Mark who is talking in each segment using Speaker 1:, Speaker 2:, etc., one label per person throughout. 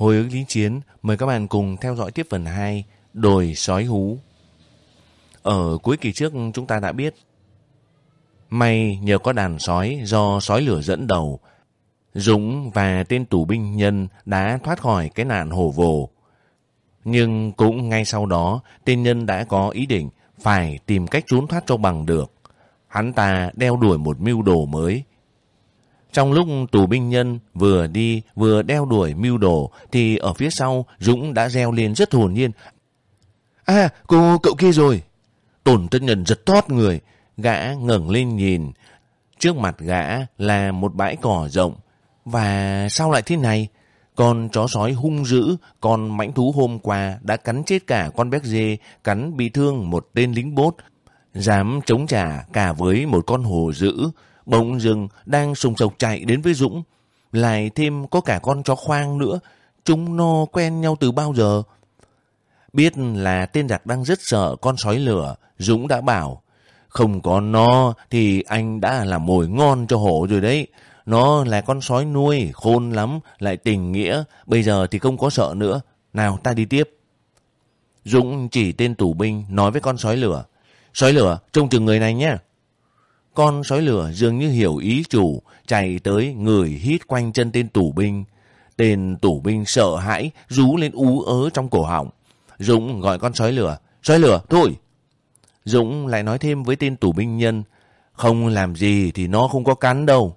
Speaker 1: Hồi ức lính chiến, mời các bạn cùng theo dõi tiếp phần 2, Đồi sói hú. Ở cuối kỳ trước chúng ta đã biết, may nhờ có đàn sói do sói lửa dẫn đầu, Dũng và tên tù binh nhân đã thoát khỏi cái nạn hổ vồ. Nhưng cũng ngay sau đó, tên nhân đã có ý định phải tìm cách trốn thoát cho bằng được. Hắn ta đeo đuổi một mưu đồ mới. Trong lúc tù binh nhân vừa đi vừa đeo đuổi mưu đồ thì ở phía sau Dũng đã reo lên rất hồn nhiên. À, cô cậu kia rồi. Tổn tất nhân giật thoát người. Gã ngẩng lên nhìn. Trước mặt gã là một bãi cỏ rộng. Và sao lại thế này? Con chó sói hung dữ, con mãnh thú hôm qua đã cắn chết cả con béc dê, cắn bị thương một tên lính bốt, dám chống trả cả với một con hồ dữ. Bỗng dưng đang sùng sộc chạy đến với Dũng. Lại thêm có cả con chó khoang nữa. Chúng nó quen nhau từ bao giờ? Biết là tên giặc đang rất sợ con sói lửa, Dũng đã bảo, không có nó thì anh đã làm mồi ngon cho hổ rồi đấy. Nó là con sói nuôi, khôn lắm, lại tình nghĩa, bây giờ thì không có sợ nữa. Nào ta đi tiếp. Dũng chỉ tên tù binh nói với con sói lửa. Sói lửa, trông chừng người này nhé. Con sói lửa dường như hiểu ý chủ, chạy tới người hít quanh chân tên tù binh. Tên tù binh sợ hãi, rú lên ú ớ trong cổ họng. Dũng gọi con sói lửa. Sói lửa, thôi! Dũng lại nói thêm với tên tù binh nhân. Không làm gì thì nó không có cắn đâu.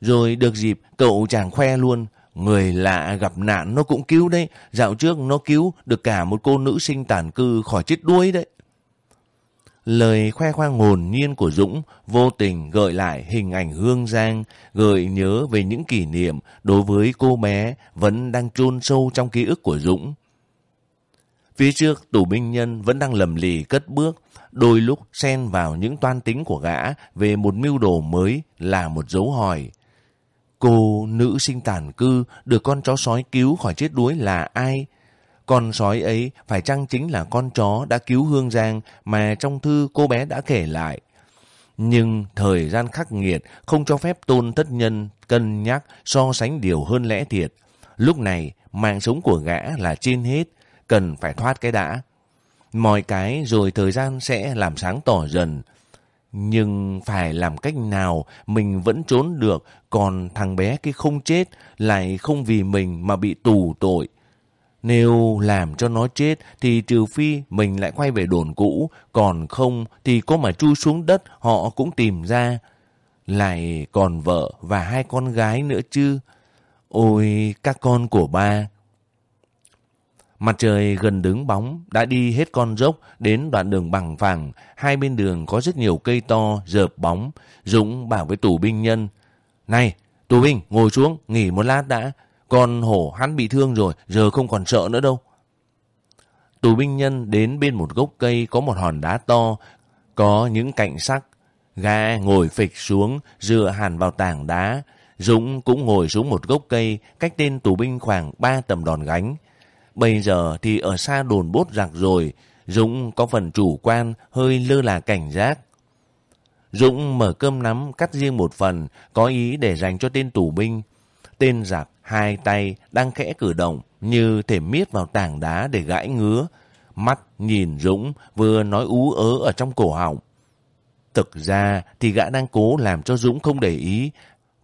Speaker 1: Rồi được dịp cậu chàng khoe luôn. Người lạ gặp nạn nó cũng cứu đấy. Dạo trước nó cứu được cả một cô nữ sinh tàn cư khỏi chết đuối đấy. Lời khoe khoang hồn nhiên của Dũng vô tình gợi lại hình ảnh hương giang, gợi nhớ về những kỷ niệm đối với cô bé vẫn đang chôn sâu trong ký ức của Dũng. Phía trước, tù binh nhân vẫn đang lầm lì cất bước, đôi lúc xen vào những toan tính của gã về một mưu đồ mới là một dấu hỏi. Cô nữ sinh tàn cư được con chó sói cứu khỏi chết đuối là ai? Con sói ấy phải chăng chính là con chó đã cứu Hương Giang mà trong thư cô bé đã kể lại. Nhưng thời gian khắc nghiệt không cho phép tôn thất nhân cân nhắc so sánh điều hơn lẽ thiệt. Lúc này mạng sống của gã là trên hết, cần phải thoát cái đã. Mọi cái rồi thời gian sẽ làm sáng tỏ dần. Nhưng phải làm cách nào mình vẫn trốn được, còn thằng bé kia không chết, lại không vì mình mà bị tù tội. Nếu làm cho nó chết thì trừ phi mình lại quay về đồn cũ, còn không thì có mà chui xuống đất họ cũng tìm ra. Lại còn vợ và hai con gái nữa chứ. Ôi các con của ba. Mặt trời gần đứng bóng đã đi hết con dốc đến đoạn đường bằng phẳng. Hai bên đường có rất nhiều cây to, dợp bóng. Dũng bảo với tù binh nhân. Này, tù binh, ngồi xuống, nghỉ một lát đã. Con hổ hắn bị thương rồi, giờ không còn sợ nữa đâu. Tù binh nhân đến bên một gốc cây có một hòn đá to, có những cạnh sắc. Gà ngồi phịch xuống, dựa hẳn vào tảng đá. Dũng cũng ngồi xuống một gốc cây, cách tên tù binh khoảng ba tầm đòn gánh. Bây giờ thì ở xa đồn bốt giặc rồi, Dũng có phần chủ quan, hơi lơ là cảnh giác. Dũng mở cơm nắm cắt riêng một phần, có ý để dành cho tên tù binh. Tên giặc hai tay đang khẽ cử động như thể miết vào tảng đá để gãi ngứa. Mắt nhìn Dũng vừa nói ú ớ ở trong cổ họng. Thực ra thì gã đang cố làm cho Dũng không để ý.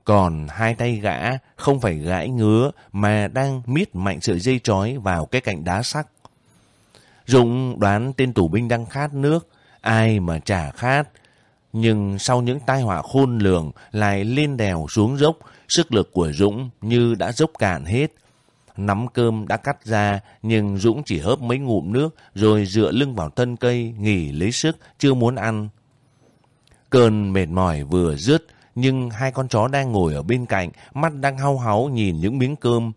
Speaker 1: Còn hai tay gã không phải gãi ngứa mà đang miết mạnh sợi dây trói vào cái cạnh đá sắc. Dũng đoán tên tù binh đang khát nước. Ai mà chả khát. Nhưng sau những tai họa khôn lường lại lên đèo xuống dốc Sức lực của Dũng như đã dốc cạn hết. Nắm cơm đã cắt ra, nhưng Dũng chỉ hớp mấy ngụm nước rồi dựa lưng vào thân cây, nghỉ lấy sức, chưa muốn ăn. Cơn mệt mỏi vừa dứt, nhưng hai con chó đang ngồi ở bên cạnh, mắt đang hau háu nhìn những miếng cơm.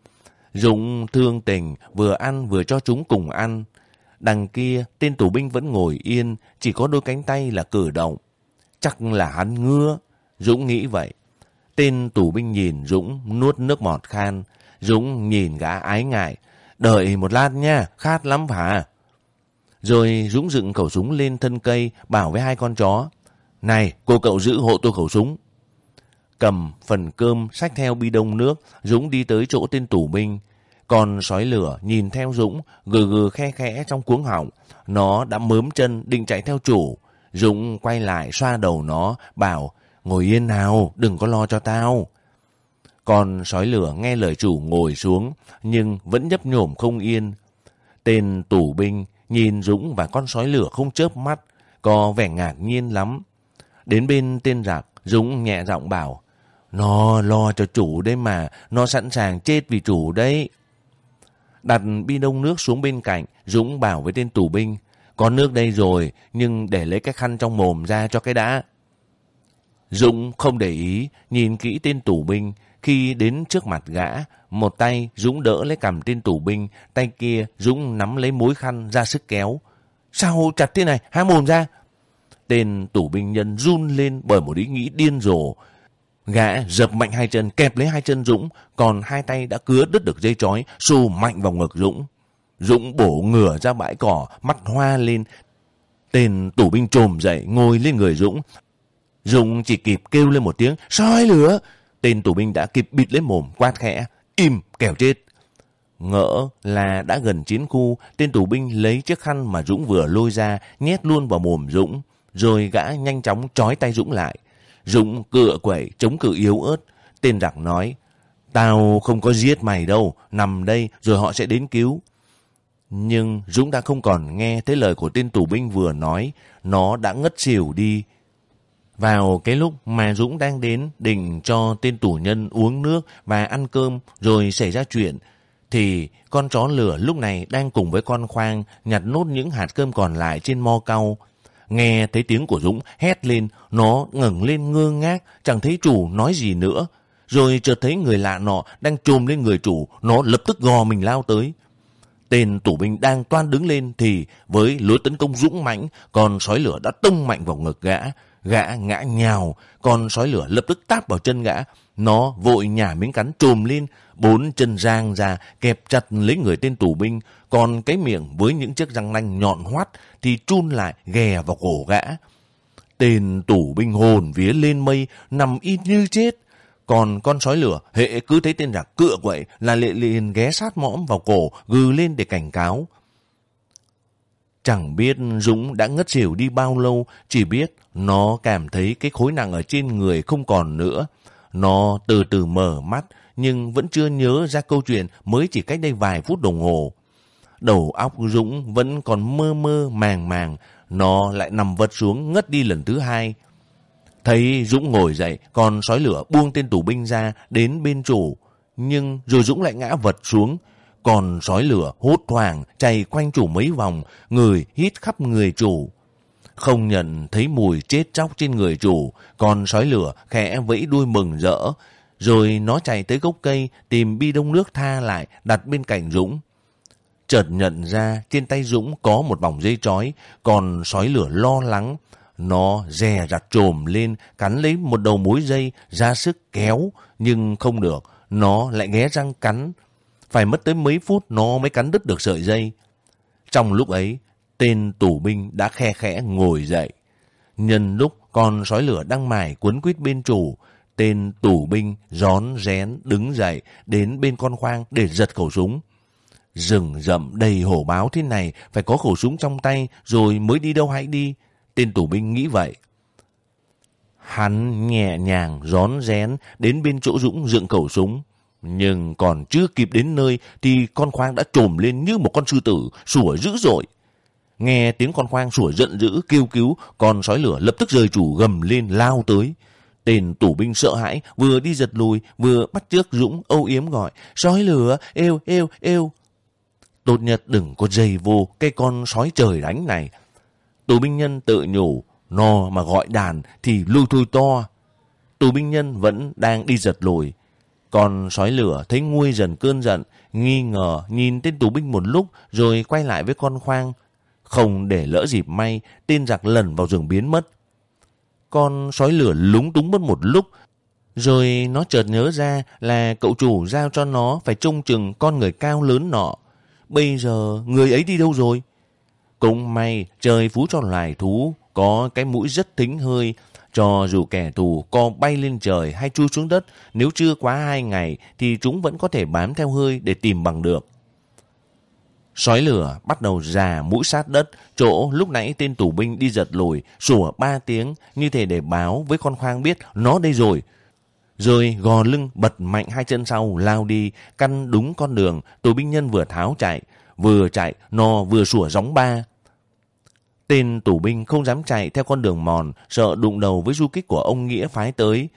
Speaker 1: Dũng thương tình, vừa ăn vừa cho chúng cùng ăn. Đằng kia, tên tù binh vẫn ngồi yên, chỉ có đôi cánh tay là cử động. Chắc là hắn ngứa. Dũng nghĩ vậy. Tên tù binh nhìn Dũng nuốt nước bọt khan. Dũng nhìn gã ái ngại. Đợi một lát nha, khát lắm hả? Rồi Dũng dựng khẩu súng lên thân cây, bảo với hai con chó. Này, cô cậu giữ hộ tôi khẩu súng. Cầm phần cơm, xách theo bi đông nước, Dũng đi tới chỗ tên tù binh. Còn sói lửa nhìn theo Dũng, gừ gừ khe khẽ trong cuống họng. Nó đã mớm chân định chạy theo chủ. Dũng quay lại xoa đầu nó, bảo, ngồi yên nào, đừng có lo cho tao. Con sói lửa nghe lời chủ ngồi xuống, nhưng vẫn nhấp nhổm không yên. Tên tủ binh nhìn Dũng và con sói lửa không chớp mắt, có vẻ ngạc nhiên lắm. Đến bên tên giặc, Dũng nhẹ giọng bảo, nó lo cho chủ đấy mà, nó sẵn sàng chết vì chủ đấy. Đặt bi đông nước xuống bên cạnh, Dũng bảo với tên tù binh, có nước đây rồi, nhưng để lấy cái khăn trong mồm ra cho cái đã. Dũng không để ý, nhìn kỹ tên tù binh, khi đến trước mặt gã, một tay Dũng đỡ lấy cầm tên tù binh, tay kia Dũng nắm lấy mối khăn ra sức kéo. Sao chặt thế này, há mồm ra. Tên tù binh nhân run lên bởi một ý nghĩ điên rồ. Gã dập mạnh hai chân kẹp lấy hai chân Dũng, còn hai tay đã cứa đứt được dây chói, xô mạnh vào ngực Dũng. Dũng bổ ngửa ra bãi cỏ, mắt hoa lên. Tên tù binh trồm dậy, ngồi lên người Dũng. Dũng chỉ kịp kêu lên một tiếng, soi lửa. Tên tù binh đã kịp bịt lấy mồm, quát khẽ, im, kẻo chết. Ngỡ là đã gần chiến khu, tên tù binh lấy chiếc khăn mà Dũng vừa lôi ra, nhét luôn vào mồm Dũng, rồi gã nhanh chóng trói tay Dũng lại. Dũng cựa quẩy, chống cự yếu ớt. Tên giặc nói, tao không có giết mày đâu, nằm đây rồi họ sẽ đến cứu. Nhưng Dũng đã không còn nghe thấy lời của tên tù binh vừa nói, nó đã ngất xỉu đi. Vào cái lúc mà Dũng đang đến đỉnh cho tên tù nhân uống nước và ăn cơm rồi xảy ra chuyện, thì con chó lửa lúc này đang cùng với con khoang nhặt nốt những hạt cơm còn lại trên mo cau. Nghe thấy tiếng của Dũng hét lên, nó ngẩng lên ngơ ngác, chẳng thấy chủ nói gì nữa. Rồi chợt thấy người lạ nọ đang trồm lên người chủ, nó lập tức gò mình lao tới. Tên tù binh đang toan đứng lên thì với lối tấn công dũng mãnh, con sói lửa đã tông mạnh vào ngực gã. Gã ngã nhào, con sói lửa lập tức táp vào chân gã. Nó vội nhả miếng cắn trùm lên, bốn chân rang ra kẹp chặt lấy người tên tù binh, còn cái miệng với những chiếc răng nanh nhọn hoắt thì chun lại ghè vào cổ gã. Tên tù binh hồn vía lên mây, nằm ít như chết. Còn con sói lửa, hệ cứ thấy tên giặc cựa quậy là lệ liền ghé sát mõm vào cổ, gừ lên để cảnh cáo. Chẳng biết Dũng đã ngất xỉu đi bao lâu, chỉ biết nó cảm thấy cái khối nặng ở trên người không còn nữa. Nó từ từ mở mắt, nhưng vẫn chưa nhớ ra câu chuyện mới chỉ cách đây vài phút đồng hồ. Đầu óc Dũng vẫn còn mơ mơ màng màng, nó lại nằm vật xuống ngất đi lần thứ hai. Thấy Dũng ngồi dậy, còn sói lửa buông tên tù binh ra đến bên chủ. Nhưng rồi Dũng lại ngã vật xuống, còn sói lửa hốt hoảng chạy quanh chủ mấy vòng, người hít khắp người chủ. Không nhận thấy mùi chết chóc trên người chủ, con sói lửa khẽ vẫy đuôi mừng rỡ. Rồi nó chạy tới gốc cây tìm bi đông nước tha lại đặt bên cạnh Dũng. Chợt nhận ra trên tay Dũng có một vòng dây chói, còn sói lửa lo lắng. Nó dè rặt trồm lên, cắn lấy một đầu mối dây, ra sức kéo, nhưng không được. Nó lại ghé răng cắn. Phải mất tới mấy phút nó mới cắn đứt được sợi dây. Trong lúc ấy, tên tù binh đã khe khẽ ngồi dậy. Nhân lúc con sói lửa đang mải cuốn quýt bên chủ, tên tù binh rón rén đứng dậy đến bên con khoang để giật khẩu súng. Rừng rậm đầy hổ báo thế này phải có khẩu súng trong tay rồi mới đi đâu hãy đi. Tên tù binh nghĩ vậy. Hắn nhẹ nhàng rón rén đến bên chỗ Dũng dựng khẩu súng. Nhưng còn chưa kịp đến nơi thì con khoang đã trồm lên như một con sư tử, sủa dữ dội. Nghe tiếng con khoang sủa giận dữ kêu cứu, con sói lửa lập tức rời chủ gầm lên lao tới. Tên tù binh sợ hãi, vừa đi giật lùi, vừa bắt trước Dũng âu yếm gọi, sói lửa, êu, êu, êu. Tốt nhất đừng có dây vô cái con sói trời đánh này. Tù binh nhân tự nhủ, no mà gọi đàn thì lui thui to. Tù binh nhân vẫn đang đi giật lùi. Còn sói lửa thấy nguôi dần cơn giận, nghi ngờ nhìn tên tù binh một lúc rồi quay lại với con khoang. Không để lỡ dịp may, tên giặc lần vào rừng biến mất. Con sói lửa lúng túng mất một lúc, rồi nó chợt nhớ ra là cậu chủ giao cho nó phải trông chừng con người cao lớn nọ. Bây giờ người ấy đi đâu rồi? Cũng may trời phú cho loài thú có cái mũi rất thính hơi, Cho dù kẻ thù co bay lên trời hay chui xuống đất, nếu chưa quá hai ngày thì chúng vẫn có thể bám theo hơi để tìm bằng được. Sói lửa bắt đầu già mũi sát đất, chỗ lúc nãy tên tù binh đi giật lùi, sủa ba tiếng như thể để báo với con khoang biết nó đây rồi. Rồi gò lưng bật mạnh hai chân sau lao đi, căn đúng con đường, tù binh nhân vừa tháo chạy, vừa chạy nó vừa sủa gióng ba. Tên tù binh không dám chạy theo con đường mòn, sợ đụng đầu với du kích của ông Nghĩa phái tới.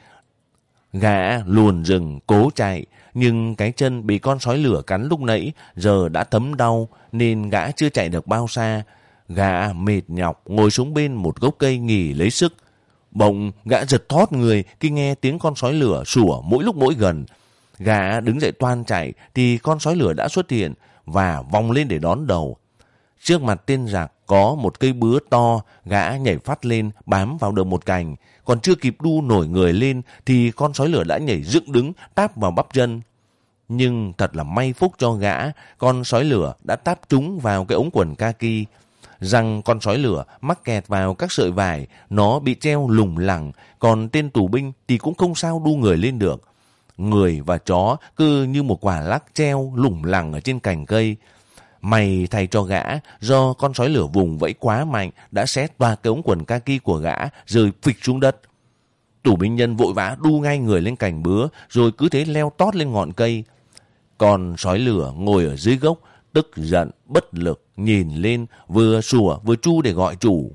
Speaker 1: Gã luồn rừng, cố chạy, nhưng cái chân bị con sói lửa cắn lúc nãy giờ đã thấm đau nên gã chưa chạy được bao xa. Gã mệt nhọc ngồi xuống bên một gốc cây nghỉ lấy sức. Bỗng gã giật thót người khi nghe tiếng con sói lửa sủa mỗi lúc mỗi gần. Gã đứng dậy toan chạy thì con sói lửa đã xuất hiện và vòng lên để đón đầu. Trước mặt tên giặc có một cây bứa to, gã nhảy phát lên bám vào được một cành. Còn chưa kịp đu nổi người lên thì con sói lửa đã nhảy dựng đứng táp vào bắp chân. Nhưng thật là may phúc cho gã, con sói lửa đã táp trúng vào cái ống quần kaki. Rằng con sói lửa mắc kẹt vào các sợi vải, nó bị treo lủng lẳng, còn tên tù binh thì cũng không sao đu người lên được. Người và chó cứ như một quả lắc treo lủng lẳng ở trên cành cây. Mày thay cho gã, do con sói lửa vùng vẫy quá mạnh, đã xé toa cái ống quần kaki của gã, rơi phịch xuống đất. Tù binh nhân vội vã đu ngay người lên cành bứa, rồi cứ thế leo tót lên ngọn cây. Còn sói lửa ngồi ở dưới gốc, tức giận, bất lực, nhìn lên, vừa sủa vừa chu để gọi chủ.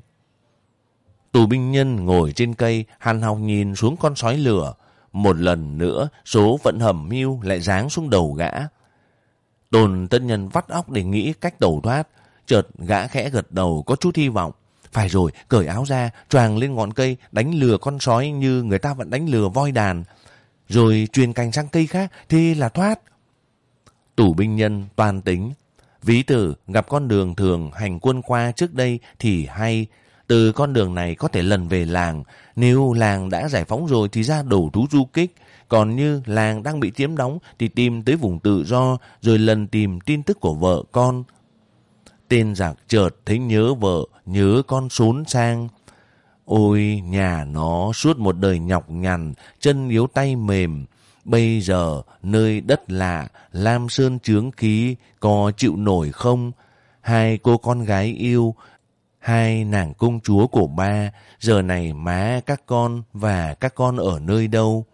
Speaker 1: Tù binh nhân ngồi trên cây, hàn học nhìn xuống con sói lửa. Một lần nữa, số phận hầm mưu lại giáng xuống đầu gã. Tôn tân nhân vắt óc để nghĩ cách tẩu thoát. Chợt gã khẽ gật đầu có chút hy vọng. Phải rồi, cởi áo ra, choàng lên ngọn cây, đánh lừa con sói như người ta vẫn đánh lừa voi đàn. Rồi truyền cành sang cây khác thì là thoát. Tủ binh nhân toàn tính. Ví tử gặp con đường thường hành quân qua trước đây thì hay. Từ con đường này có thể lần về làng. Nếu làng đã giải phóng rồi thì ra đổ thú du kích. Còn như làng đang bị chiếm đóng thì tìm tới vùng tự do rồi lần tìm tin tức của vợ con. Tên giặc chợt thấy nhớ vợ, nhớ con xốn sang. Ôi, nhà nó suốt một đời nhọc nhằn, chân yếu tay mềm. Bây giờ, nơi đất lạ, lam sơn chướng khí, có chịu nổi không? Hai cô con gái yêu, hai nàng công chúa của ba, giờ này má các con và các con ở nơi đâu?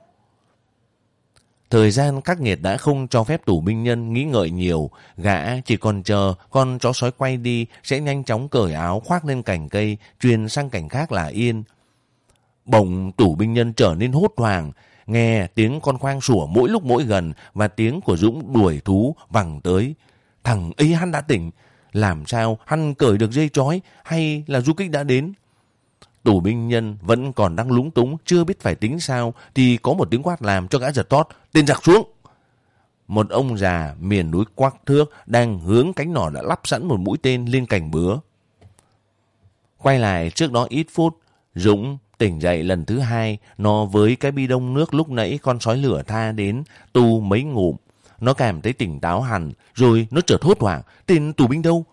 Speaker 1: Thời gian các nghiệt đã không cho phép tù binh nhân nghĩ ngợi nhiều, gã chỉ còn chờ con chó sói quay đi sẽ nhanh chóng cởi áo khoác lên cành cây, truyền sang cảnh khác là yên. Bỗng tù binh nhân trở nên hốt hoảng, nghe tiếng con khoang sủa mỗi lúc mỗi gần và tiếng của Dũng đuổi thú vẳng tới. Thằng ấy hắn đã tỉnh, làm sao hắn cởi được dây chói hay là du kích đã đến? Tù binh nhân vẫn còn đang lúng túng, chưa biết phải tính sao, thì có một tiếng quát làm cho gã giật tót, tên giặc xuống. Một ông già miền núi quắc thước đang hướng cánh nỏ đã lắp sẵn một mũi tên lên cành bứa. Quay lại trước đó ít phút, Dũng tỉnh dậy lần thứ hai, nó với cái bi đông nước lúc nãy con sói lửa tha đến, tu mấy ngụm. Nó cảm thấy tỉnh táo hẳn, rồi nó chợt thốt hoảng, tên tù binh đâu?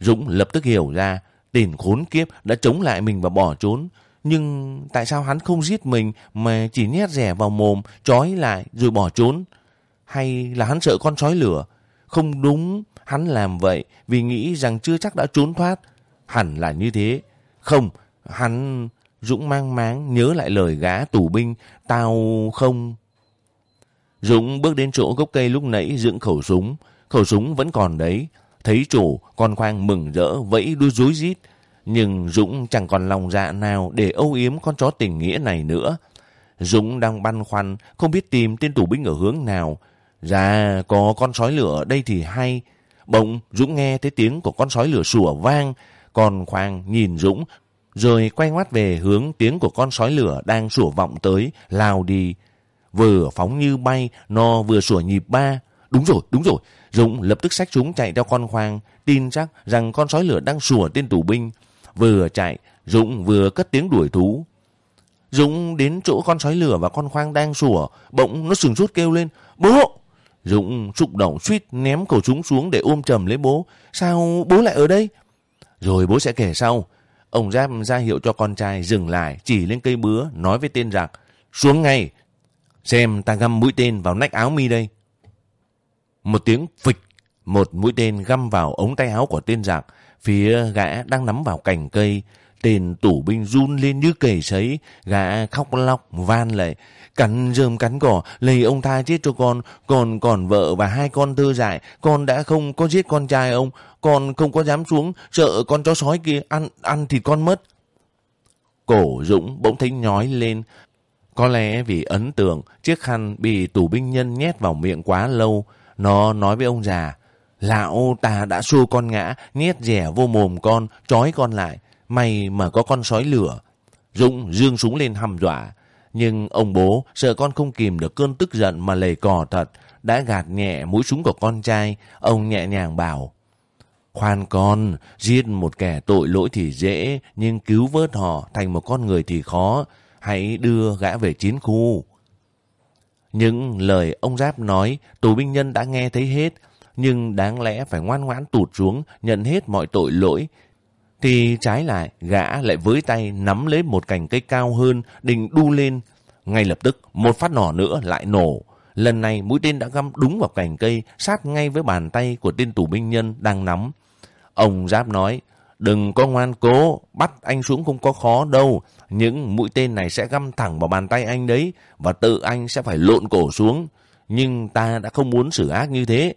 Speaker 1: Dũng lập tức hiểu ra, Tên khốn kiếp đã chống lại mình và bỏ trốn. Nhưng tại sao hắn không giết mình mà chỉ nhét rẻ vào mồm, trói lại rồi bỏ trốn? Hay là hắn sợ con sói lửa? Không đúng, hắn làm vậy vì nghĩ rằng chưa chắc đã trốn thoát. Hẳn là như thế. Không, hắn... Dũng mang máng nhớ lại lời gã tù binh, tao không... Dũng bước đến chỗ gốc cây lúc nãy dựng khẩu súng. Khẩu súng vẫn còn đấy. Thấy chủ, con khoang mừng rỡ, vẫy đuôi rối rít. Nhưng Dũng chẳng còn lòng dạ nào để âu yếm con chó tình nghĩa này nữa. Dũng đang băn khoăn, không biết tìm tên tù binh ở hướng nào. Dạ, có con sói lửa ở đây thì hay. Bỗng, Dũng nghe thấy tiếng của con sói lửa sủa vang. còn khoang nhìn Dũng, rồi quay ngoắt về hướng tiếng của con sói lửa đang sủa vọng tới, lao đi. Vừa phóng như bay, nó vừa sủa nhịp ba. Đúng rồi, đúng rồi. Dũng lập tức xách súng chạy theo con khoang, tin chắc rằng con sói lửa đang sủa tên tù binh. Vừa chạy, Dũng vừa cất tiếng đuổi thú. Dũng đến chỗ con sói lửa và con khoang đang sủa, bỗng nó sừng sốt kêu lên, bố! Dũng sụp động suýt ném cầu súng xuống để ôm trầm lấy bố. Sao bố lại ở đây? Rồi bố sẽ kể sau. Ông Giáp ra hiệu cho con trai dừng lại, chỉ lên cây bứa, nói với tên giặc. Xuống ngay, xem ta găm mũi tên vào nách áo mi đây. Một tiếng phịch, một mũi tên găm vào ống tay áo của tên giặc, phía gã đang nắm vào cành cây. Tên tủ binh run lên như cầy sấy, gã khóc lóc, van lại. Cắn rơm cắn cỏ, lấy ông tha chết cho con, còn còn vợ và hai con thơ dại, con đã không có giết con trai ông, con không có dám xuống, sợ con chó sói kia ăn ăn thì con mất. Cổ Dũng bỗng thấy nhói lên, có lẽ vì ấn tượng chiếc khăn bị tù binh nhân nhét vào miệng quá lâu, nó nói với ông già, Lão ta đã xô con ngã, nhét rẻ vô mồm con, trói con lại. May mà có con sói lửa. Dũng dương súng lên hăm dọa. Nhưng ông bố sợ con không kìm được cơn tức giận mà lầy cò thật. Đã gạt nhẹ mũi súng của con trai. Ông nhẹ nhàng bảo. Khoan con, giết một kẻ tội lỗi thì dễ, nhưng cứu vớt họ thành một con người thì khó. Hãy đưa gã về chiến khu. Những lời ông Giáp nói, tù binh nhân đã nghe thấy hết, nhưng đáng lẽ phải ngoan ngoãn tụt xuống, nhận hết mọi tội lỗi. Thì trái lại, gã lại với tay nắm lấy một cành cây cao hơn, định đu lên. Ngay lập tức, một phát nỏ nữa lại nổ. Lần này mũi tên đã găm đúng vào cành cây, sát ngay với bàn tay của tên tù binh nhân đang nắm. Ông Giáp nói, đừng có ngoan cố, bắt anh xuống không có khó đâu. Những mũi tên này sẽ găm thẳng vào bàn tay anh đấy, và tự anh sẽ phải lộn cổ xuống. Nhưng ta đã không muốn xử ác như thế.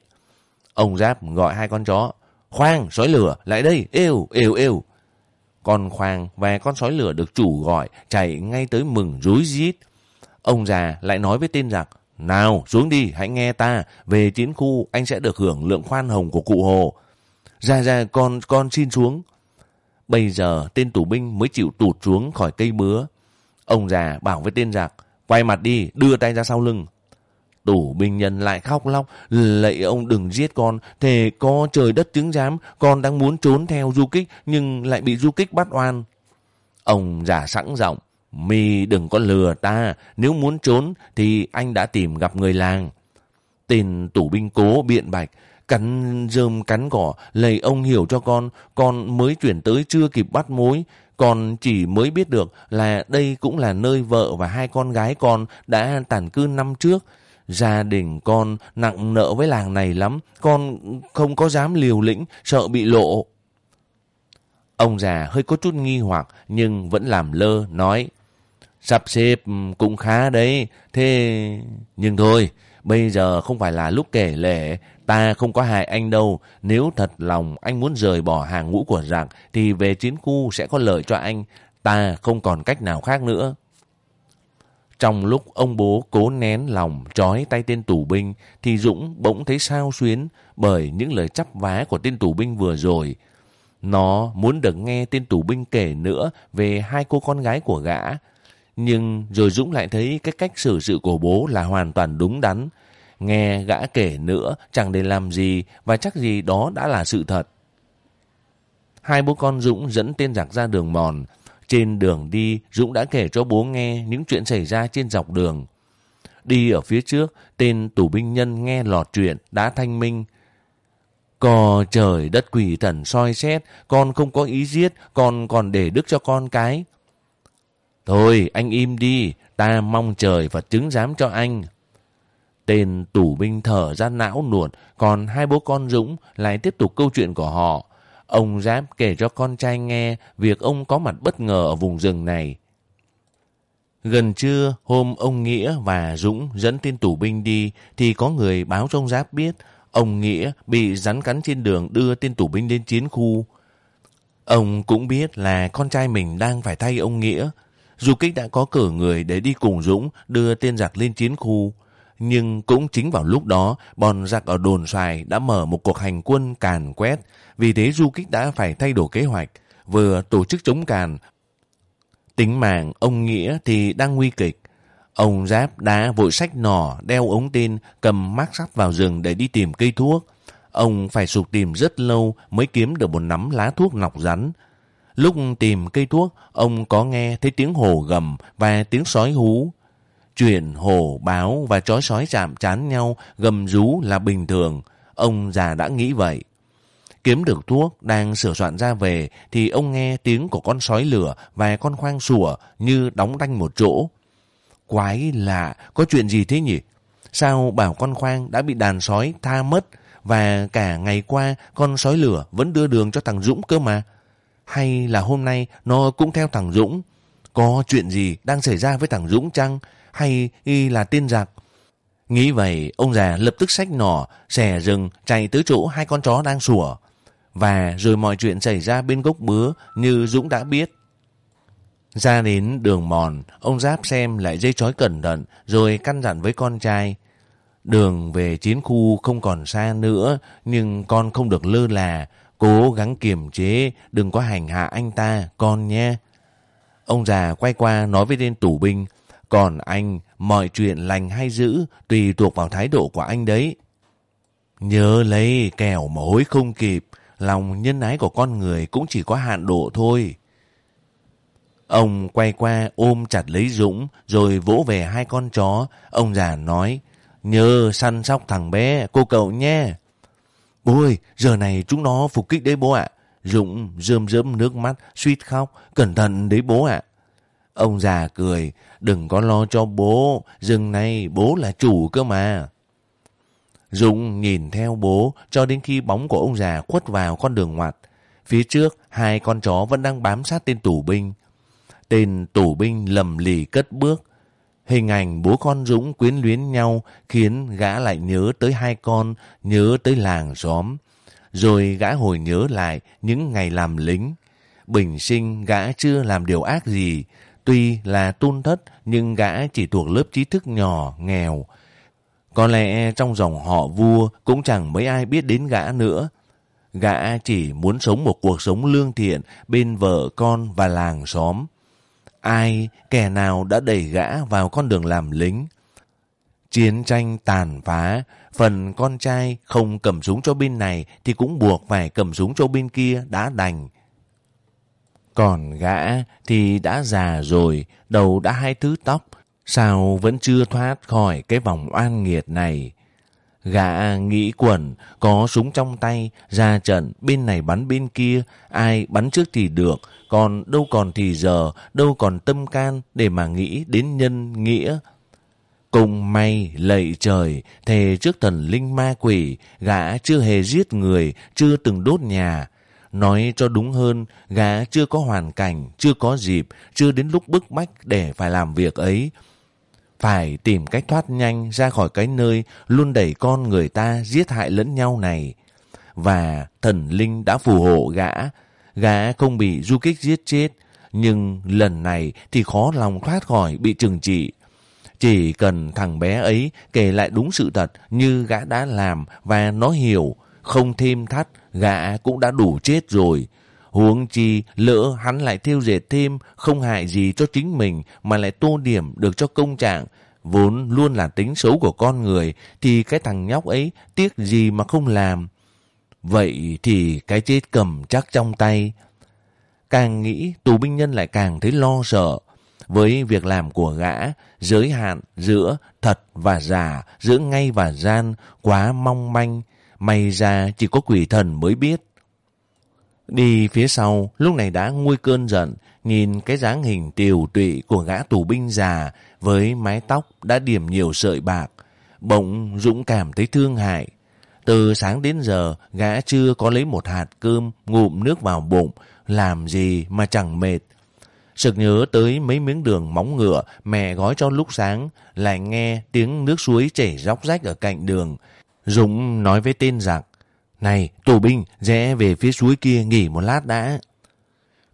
Speaker 1: Ông Giáp gọi hai con chó. Khoang, sói lửa, lại đây, êu, êu, êu. Con khoang và con sói lửa được chủ gọi chạy ngay tới mừng rúi rít. Ông già lại nói với tên giặc. Nào, xuống đi, hãy nghe ta. Về chiến khu, anh sẽ được hưởng lượng khoan hồng của cụ Hồ. Ra ra, con, con xin xuống. Bây giờ, tên tù binh mới chịu tụt xuống khỏi cây bứa. Ông già bảo với tên giặc. Quay mặt đi, đưa tay ra sau lưng. tù binh nhân lại khóc lóc, lạy ông đừng giết con, thề có trời đất chứng giám, con đang muốn trốn theo du kích nhưng lại bị du kích bắt oan. Ông già sẵn giọng, mi đừng có lừa ta, nếu muốn trốn thì anh đã tìm gặp người làng. Tên tù binh cố biện bạch, cắn rơm cắn cỏ, lầy ông hiểu cho con, con mới chuyển tới chưa kịp bắt mối, con chỉ mới biết được là đây cũng là nơi vợ và hai con gái con đã tản cư năm trước, Gia đình con nặng nợ với làng này lắm, con không có dám liều lĩnh, sợ bị lộ. Ông già hơi có chút nghi hoặc nhưng vẫn làm lơ, nói Sắp xếp cũng khá đấy, thế... Nhưng thôi, bây giờ không phải là lúc kể lệ, ta không có hại anh đâu. Nếu thật lòng anh muốn rời bỏ hàng ngũ của giặc thì về chiến khu sẽ có lợi cho anh. Ta không còn cách nào khác nữa. Trong lúc ông bố cố nén lòng trói tay tên tù binh thì Dũng bỗng thấy sao xuyến bởi những lời chắp vá của tên tù binh vừa rồi. Nó muốn được nghe tên tù binh kể nữa về hai cô con gái của gã. Nhưng rồi Dũng lại thấy cái cách xử sự của bố là hoàn toàn đúng đắn. Nghe gã kể nữa chẳng để làm gì và chắc gì đó đã là sự thật. Hai bố con Dũng dẫn tên giặc ra đường mòn. Trên đường đi, Dũng đã kể cho bố nghe những chuyện xảy ra trên dọc đường. Đi ở phía trước, tên tù binh nhân nghe lọt chuyện đã thanh minh. Cò trời đất quỷ thần soi xét, con không có ý giết, con còn để đức cho con cái. Thôi, anh im đi, ta mong trời và chứng giám cho anh. Tên tù binh thở ra não nuột, còn hai bố con Dũng lại tiếp tục câu chuyện của họ. Ông Giáp kể cho con trai nghe việc ông có mặt bất ngờ ở vùng rừng này. Gần trưa, hôm ông Nghĩa và Dũng dẫn tên tù binh đi, thì có người báo cho ông Giáp biết ông Nghĩa bị rắn cắn trên đường đưa tên tù binh lên chiến khu. Ông cũng biết là con trai mình đang phải thay ông Nghĩa. Dù kích đã có cử người để đi cùng Dũng đưa tên giặc lên chiến khu. Nhưng cũng chính vào lúc đó, bọn giặc ở đồn xoài đã mở một cuộc hành quân càn quét. Vì thế du kích đã phải thay đổi kế hoạch, vừa tổ chức chống càn. Tính mạng ông Nghĩa thì đang nguy kịch. Ông Giáp đã vội sách nỏ, đeo ống tin, cầm mác sắt vào rừng để đi tìm cây thuốc. Ông phải sụp tìm rất lâu mới kiếm được một nắm lá thuốc nọc rắn. Lúc tìm cây thuốc, ông có nghe thấy tiếng hồ gầm và tiếng sói hú. Chuyện hổ, báo và chó sói chạm chán nhau, gầm rú là bình thường. Ông già đã nghĩ vậy. kiếm được thuốc, đang sửa soạn ra về, thì ông nghe tiếng của con sói lửa và con khoang sủa như đóng đanh một chỗ. Quái lạ, có chuyện gì thế nhỉ? Sao bảo con khoang đã bị đàn sói tha mất và cả ngày qua con sói lửa vẫn đưa đường cho thằng Dũng cơ mà? Hay là hôm nay nó cũng theo thằng Dũng? Có chuyện gì đang xảy ra với thằng Dũng chăng? Hay y là tên giặc? Nghĩ vậy, ông già lập tức xách nỏ, xẻ rừng, chạy tới chỗ hai con chó đang sủa. Và rồi mọi chuyện xảy ra bên gốc bứa như Dũng đã biết. Ra đến đường mòn, ông Giáp xem lại dây chói cẩn thận rồi căn dặn với con trai. Đường về chiến khu không còn xa nữa, nhưng con không được lơ là. Cố gắng kiềm chế, đừng có hành hạ anh ta, con nhé. Ông già quay qua nói với tên tủ binh, còn anh, mọi chuyện lành hay dữ, tùy thuộc vào thái độ của anh đấy. Nhớ lấy kẻo mà hối không kịp, lòng nhân ái của con người cũng chỉ có hạn độ thôi. Ông quay qua ôm chặt lấy Dũng, rồi vỗ về hai con chó. Ông già nói, nhớ săn sóc thằng bé, cô cậu nhé. Bố ơi, giờ này chúng nó phục kích đấy bố ạ. Dũng rơm rớm nước mắt, suýt khóc, cẩn thận đấy bố ạ. Ông già cười, đừng có lo cho bố, rừng này bố là chủ cơ mà. Dũng nhìn theo bố cho đến khi bóng của ông già khuất vào con đường ngoặt. Phía trước, hai con chó vẫn đang bám sát tên tù binh. Tên tù binh lầm lì cất bước. Hình ảnh bố con Dũng quyến luyến nhau khiến gã lại nhớ tới hai con, nhớ tới làng xóm. Rồi gã hồi nhớ lại những ngày làm lính. Bình sinh gã chưa làm điều ác gì, Tuy là tôn thất nhưng gã chỉ thuộc lớp trí thức nhỏ, nghèo. Có lẽ trong dòng họ vua cũng chẳng mấy ai biết đến gã nữa. Gã chỉ muốn sống một cuộc sống lương thiện bên vợ con và làng xóm. Ai, kẻ nào đã đẩy gã vào con đường làm lính? Chiến tranh tàn phá, phần con trai không cầm súng cho bên này thì cũng buộc phải cầm súng cho bên kia đã đành. Còn gã thì đã già rồi, đầu đã hai thứ tóc, sao vẫn chưa thoát khỏi cái vòng oan nghiệt này. Gã nghĩ quẩn, có súng trong tay, ra trận, bên này bắn bên kia, ai bắn trước thì được, còn đâu còn thì giờ, đâu còn tâm can để mà nghĩ đến nhân nghĩa. Cùng may lạy trời, thề trước thần linh ma quỷ, gã chưa hề giết người, chưa từng đốt nhà, Nói cho đúng hơn, gã chưa có hoàn cảnh, chưa có dịp, chưa đến lúc bức bách để phải làm việc ấy. Phải tìm cách thoát nhanh ra khỏi cái nơi luôn đẩy con người ta giết hại lẫn nhau này. Và thần linh đã phù hộ gã. Gã không bị du kích giết chết, nhưng lần này thì khó lòng thoát khỏi bị trừng trị. Chỉ cần thằng bé ấy kể lại đúng sự thật như gã đã làm và nó hiểu, không thêm thắt, gã cũng đã đủ chết rồi. Huống chi lỡ hắn lại thiêu dệt thêm không hại gì cho chính mình mà lại tô điểm được cho công trạng vốn luôn là tính xấu của con người thì cái thằng nhóc ấy tiếc gì mà không làm. Vậy thì cái chết cầm chắc trong tay. Càng nghĩ tù binh nhân lại càng thấy lo sợ. Với việc làm của gã, giới hạn giữa thật và giả, giữa ngay và gian, quá mong manh, May ra chỉ có quỷ thần mới biết. Đi phía sau, lúc này đã nguôi cơn giận, nhìn cái dáng hình tiều tụy của gã tù binh già với mái tóc đã điểm nhiều sợi bạc. Bỗng Dũng cảm thấy thương hại. Từ sáng đến giờ, gã chưa có lấy một hạt cơm, ngụm nước vào bụng, làm gì mà chẳng mệt. Sực nhớ tới mấy miếng đường móng ngựa mẹ gói cho lúc sáng, lại nghe tiếng nước suối chảy róc rách ở cạnh đường, Dũng nói với tên giặc, này, tù binh, rẽ về phía suối kia nghỉ một lát đã.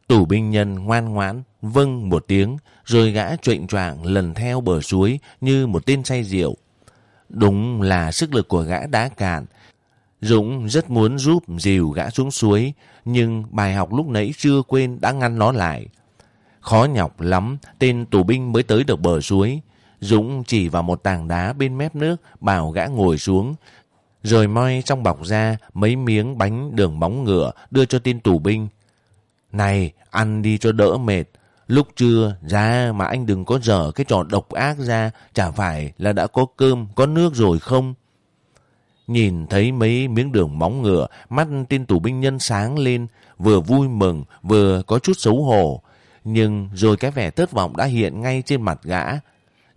Speaker 1: Tù binh nhân ngoan ngoãn, vâng một tiếng, rồi gã trệnh choạng lần theo bờ suối như một tên say rượu. Đúng là sức lực của gã đã cạn. Dũng rất muốn giúp dìu gã xuống suối, nhưng bài học lúc nãy chưa quên đã ngăn nó lại. Khó nhọc lắm, tên tù binh mới tới được bờ suối. Dũng chỉ vào một tảng đá bên mép nước, bảo gã ngồi xuống, rồi moi trong bọc ra mấy miếng bánh đường móng ngựa đưa cho tên tù binh. Này, ăn đi cho đỡ mệt. Lúc trưa ra mà anh đừng có dở cái trò độc ác ra, chả phải là đã có cơm, có nước rồi không? Nhìn thấy mấy miếng đường móng ngựa, mắt tên tù binh nhân sáng lên, vừa vui mừng, vừa có chút xấu hổ. Nhưng rồi cái vẻ thất vọng đã hiện ngay trên mặt gã.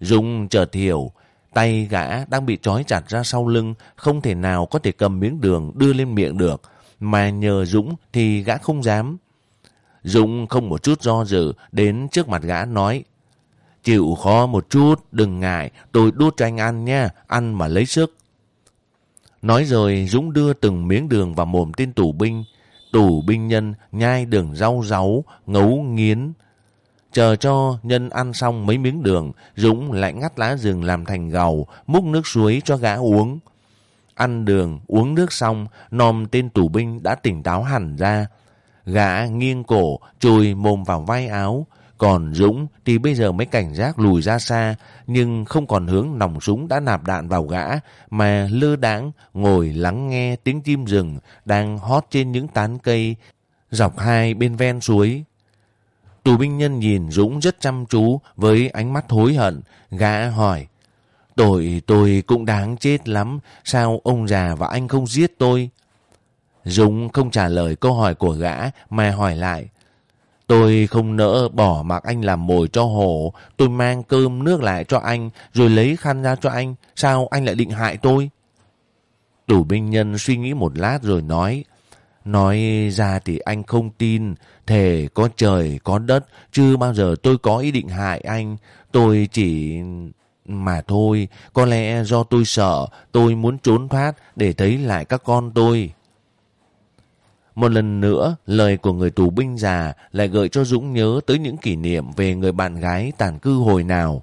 Speaker 1: Dung chợt hiểu, tay gã đang bị trói chặt ra sau lưng, không thể nào có thể cầm miếng đường đưa lên miệng được. Mà nhờ Dũng thì gã không dám. Dũng không một chút do dự, đến trước mặt gã nói, Chịu khó một chút, đừng ngại, tôi đút cho anh ăn nha, ăn mà lấy sức. Nói rồi Dũng đưa từng miếng đường vào mồm tên tù binh. Tù binh nhân nhai đường rau ráu, ngấu nghiến. Chờ cho nhân ăn xong mấy miếng đường, Dũng lại ngắt lá rừng làm thành gầu, múc nước suối cho gã uống. Ăn đường, uống nước xong, nòm tên tù binh đã tỉnh táo hẳn ra. Gã nghiêng cổ, chùi mồm vào vai áo, còn Dũng thì bây giờ mới cảnh giác lùi ra xa, nhưng không còn hướng nòng súng đã nạp đạn vào gã, mà lơ đãng ngồi lắng nghe tiếng chim rừng đang hót trên những tán cây dọc hai bên ven suối. Tù binh nhân nhìn Dũng rất chăm chú với ánh mắt hối hận, gã hỏi, Tội tôi cũng đáng chết lắm, sao ông già và anh không giết tôi? Dũng không trả lời câu hỏi của gã mà hỏi lại, Tôi không nỡ bỏ mặc anh làm mồi cho hổ. Tôi mang cơm nước lại cho anh, rồi lấy khăn ra cho anh. Sao anh lại định hại tôi? Tù binh nhân suy nghĩ một lát rồi nói. Nói ra thì anh không tin. Thề có trời, có đất. Chưa bao giờ tôi có ý định hại anh. Tôi chỉ... Mà thôi, có lẽ do tôi sợ, tôi muốn trốn thoát để thấy lại các con tôi. Một lần nữa, lời của người tù binh già lại gợi cho Dũng nhớ tới những kỷ niệm về người bạn gái tàn cư hồi nào.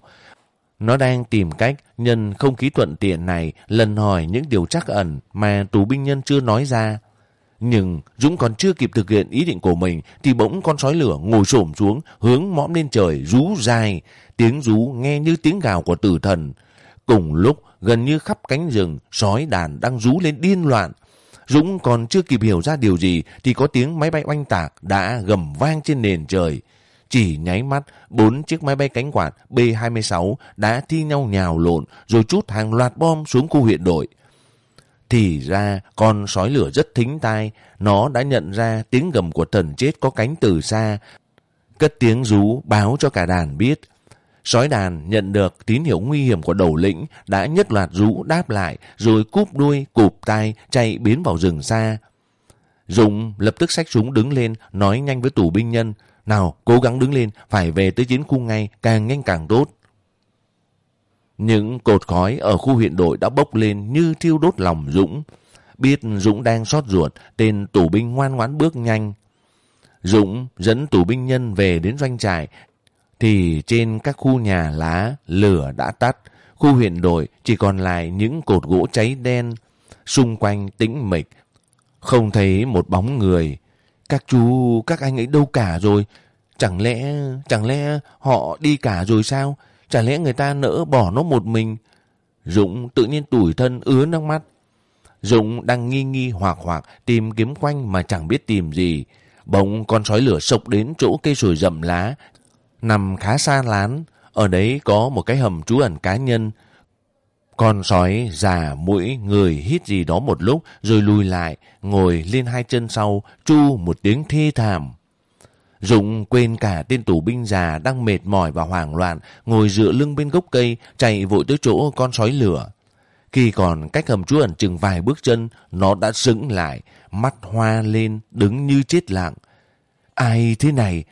Speaker 1: Nó đang tìm cách nhân không khí thuận tiện này lần hỏi những điều chắc ẩn mà tù binh nhân chưa nói ra. Nhưng Dũng còn chưa kịp thực hiện ý định của mình thì bỗng con sói lửa ngồi xổm xuống hướng mõm lên trời rú dài. Tiếng rú nghe như tiếng gào của tử thần. Cùng lúc gần như khắp cánh rừng sói đàn đang rú lên điên loạn. Dũng còn chưa kịp hiểu ra điều gì thì có tiếng máy bay oanh tạc đã gầm vang trên nền trời. Chỉ nháy mắt, bốn chiếc máy bay cánh quạt B-26 đã thi nhau nhào lộn rồi chút hàng loạt bom xuống khu huyện đội. Thì ra con sói lửa rất thính tai, nó đã nhận ra tiếng gầm của thần chết có cánh từ xa. Cất tiếng rú báo cho cả đàn biết Sói đàn nhận được tín hiệu nguy hiểm của đầu lĩnh đã nhất loạt rú đáp lại rồi cúp đuôi, cụp tai, chạy biến vào rừng xa. Dũng lập tức xách súng đứng lên nói nhanh với tù binh nhân nào cố gắng đứng lên phải về tới chiến khu ngay càng nhanh càng tốt. Những cột khói ở khu huyện đội đã bốc lên như thiêu đốt lòng Dũng. Biết Dũng đang xót ruột, tên tù binh ngoan ngoãn bước nhanh. Dũng dẫn tù binh nhân về đến doanh trại thì trên các khu nhà lá lửa đã tắt, khu huyện đội chỉ còn lại những cột gỗ cháy đen, xung quanh tĩnh mịch, không thấy một bóng người. Các chú, các anh ấy đâu cả rồi? Chẳng lẽ, chẳng lẽ họ đi cả rồi sao? Chả lẽ người ta nỡ bỏ nó một mình? Dũng tự nhiên tủi thân ứa nước mắt. Dũng đang nghi nghi hoặc hoặc tìm kiếm quanh mà chẳng biết tìm gì. Bỗng con sói lửa sộc đến chỗ cây sồi rậm lá, nằm khá xa lán. Ở đấy có một cái hầm trú ẩn cá nhân. Con sói già mũi người hít gì đó một lúc rồi lùi lại, ngồi lên hai chân sau, chu một tiếng thê thảm. Dũng quên cả tên tù binh già đang mệt mỏi và hoảng loạn, ngồi dựa lưng bên gốc cây, chạy vội tới chỗ con sói lửa. Khi còn cách hầm trú ẩn chừng vài bước chân, nó đã sững lại, mắt hoa lên, đứng như chết lặng. Ai thế này?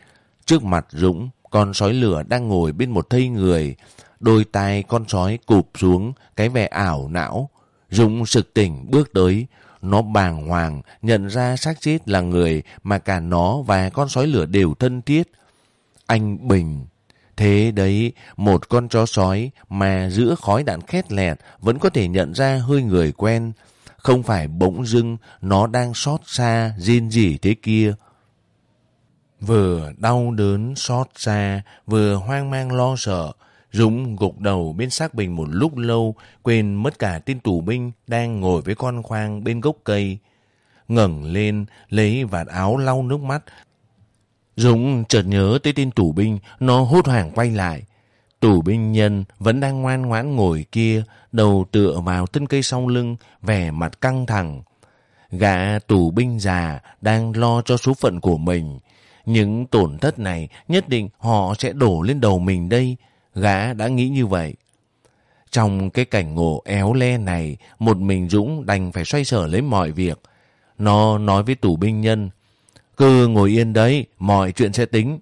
Speaker 1: Trước mặt Dũng, con sói lửa đang ngồi bên một thây người. Đôi tay con sói cụp xuống, cái vẻ ảo não. Dũng sực tỉnh bước tới. Nó bàng hoàng, nhận ra xác chết là người mà cả nó và con sói lửa đều thân thiết. Anh Bình. Thế đấy, một con chó sói mà giữa khói đạn khét lẹt vẫn có thể nhận ra hơi người quen. Không phải bỗng dưng nó đang xót xa, riêng gì thế kia. Vừa đau đớn xót xa, vừa hoang mang lo sợ, Dũng gục đầu bên xác Bình một lúc lâu, quên mất cả tên tù binh đang ngồi với con khoang bên gốc cây. ngẩng lên, lấy vạt áo lau nước mắt. Dũng chợt nhớ tới tên tù binh, nó hốt hoảng quay lại. Tù binh nhân vẫn đang ngoan ngoãn ngồi kia, đầu tựa vào thân cây sau lưng, vẻ mặt căng thẳng. Gã tù binh già đang lo cho số phận của mình. Những tổn thất này nhất định họ sẽ đổ lên đầu mình đây. Gã đã nghĩ như vậy. Trong cái cảnh ngộ éo le này, một mình Dũng đành phải xoay sở lấy mọi việc. Nó nói với tù binh nhân, cứ ngồi yên đấy, mọi chuyện sẽ tính.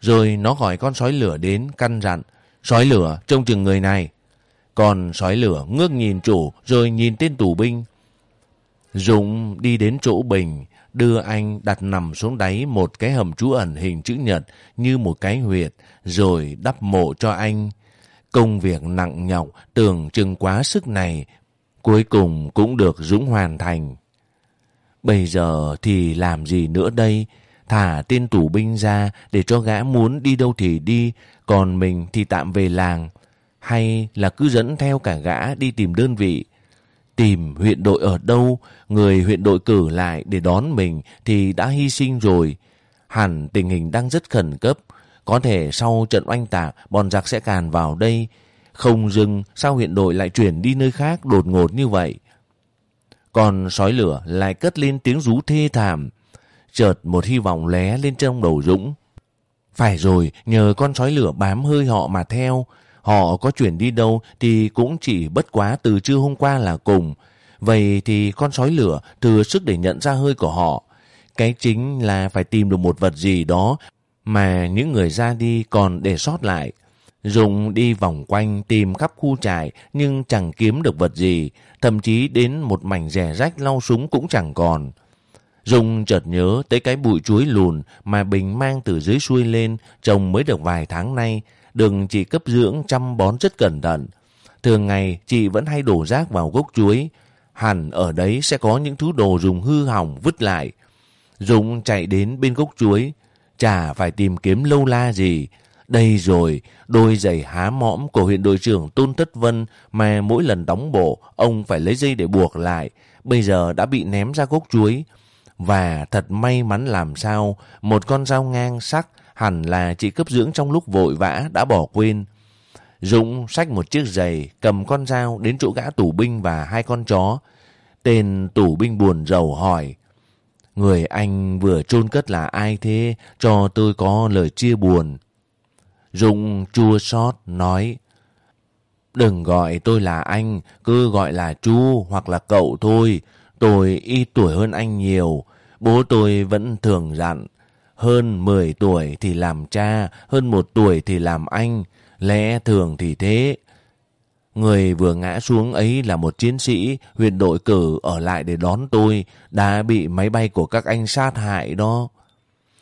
Speaker 1: Rồi nó gọi con sói lửa đến căn dặn, sói lửa trông chừng người này. Còn sói lửa ngước nhìn chủ rồi nhìn tên tù binh. Dũng đi đến chỗ Bình, đưa anh đặt nằm xuống đáy một cái hầm trú ẩn hình chữ nhật như một cái huyệt, rồi đắp mộ cho anh. Công việc nặng nhọc, tưởng chừng quá sức này, cuối cùng cũng được Dũng hoàn thành. Bây giờ thì làm gì nữa đây? Thả tên tù binh ra để cho gã muốn đi đâu thì đi, còn mình thì tạm về làng. Hay là cứ dẫn theo cả gã đi tìm đơn vị. Tìm huyện đội ở đâu, người huyện đội cử lại để đón mình thì đã hy sinh rồi. Hẳn tình hình đang rất khẩn cấp. Có thể sau trận oanh tạc, bọn giặc sẽ càn vào đây. Không dừng, sao huyện đội lại chuyển đi nơi khác đột ngột như vậy? Còn sói lửa lại cất lên tiếng rú thê thảm. Chợt một hy vọng lé lên trong đầu Dũng. Phải rồi, nhờ con sói lửa bám hơi họ mà theo. Họ có chuyển đi đâu thì cũng chỉ bất quá từ trưa hôm qua là cùng. Vậy thì con sói lửa thừa sức để nhận ra hơi của họ. Cái chính là phải tìm được một vật gì đó mà những người ra đi còn để sót lại. Dùng đi vòng quanh tìm khắp khu trại nhưng chẳng kiếm được vật gì, thậm chí đến một mảnh rẻ rách lau súng cũng chẳng còn. Dung chợt nhớ tới cái bụi chuối lùn mà Bình mang từ dưới xuôi lên trồng mới được vài tháng nay, đừng chỉ cấp dưỡng chăm bón rất cẩn thận. Thường ngày chị vẫn hay đổ rác vào gốc chuối, hẳn ở đấy sẽ có những thứ đồ dùng hư hỏng vứt lại. Dung chạy đến bên gốc chuối, chả phải tìm kiếm lâu la gì, đây rồi, đôi giày há mõm của huyện đội trưởng Tôn Tất Vân mà mỗi lần đóng bộ, ông phải lấy dây để buộc lại, bây giờ đã bị ném ra gốc chuối. Và thật may mắn làm sao, một con dao ngang sắc hẳn là chị cấp dưỡng trong lúc vội vã đã bỏ quên. Dũng xách một chiếc giày, cầm con dao đến chỗ gã tủ binh và hai con chó. Tên tủ binh buồn rầu hỏi, Người anh vừa chôn cất là ai thế, cho tôi có lời chia buồn. Dung chua xót nói Đừng gọi tôi là anh, cứ gọi là chú hoặc là cậu thôi. Tôi ít tuổi hơn anh nhiều. Bố tôi vẫn thường dặn. Hơn 10 tuổi thì làm cha, hơn một tuổi thì làm anh. Lẽ thường thì thế. Người vừa ngã xuống ấy là một chiến sĩ, huyện đội cử ở lại để đón tôi, đã bị máy bay của các anh sát hại đó.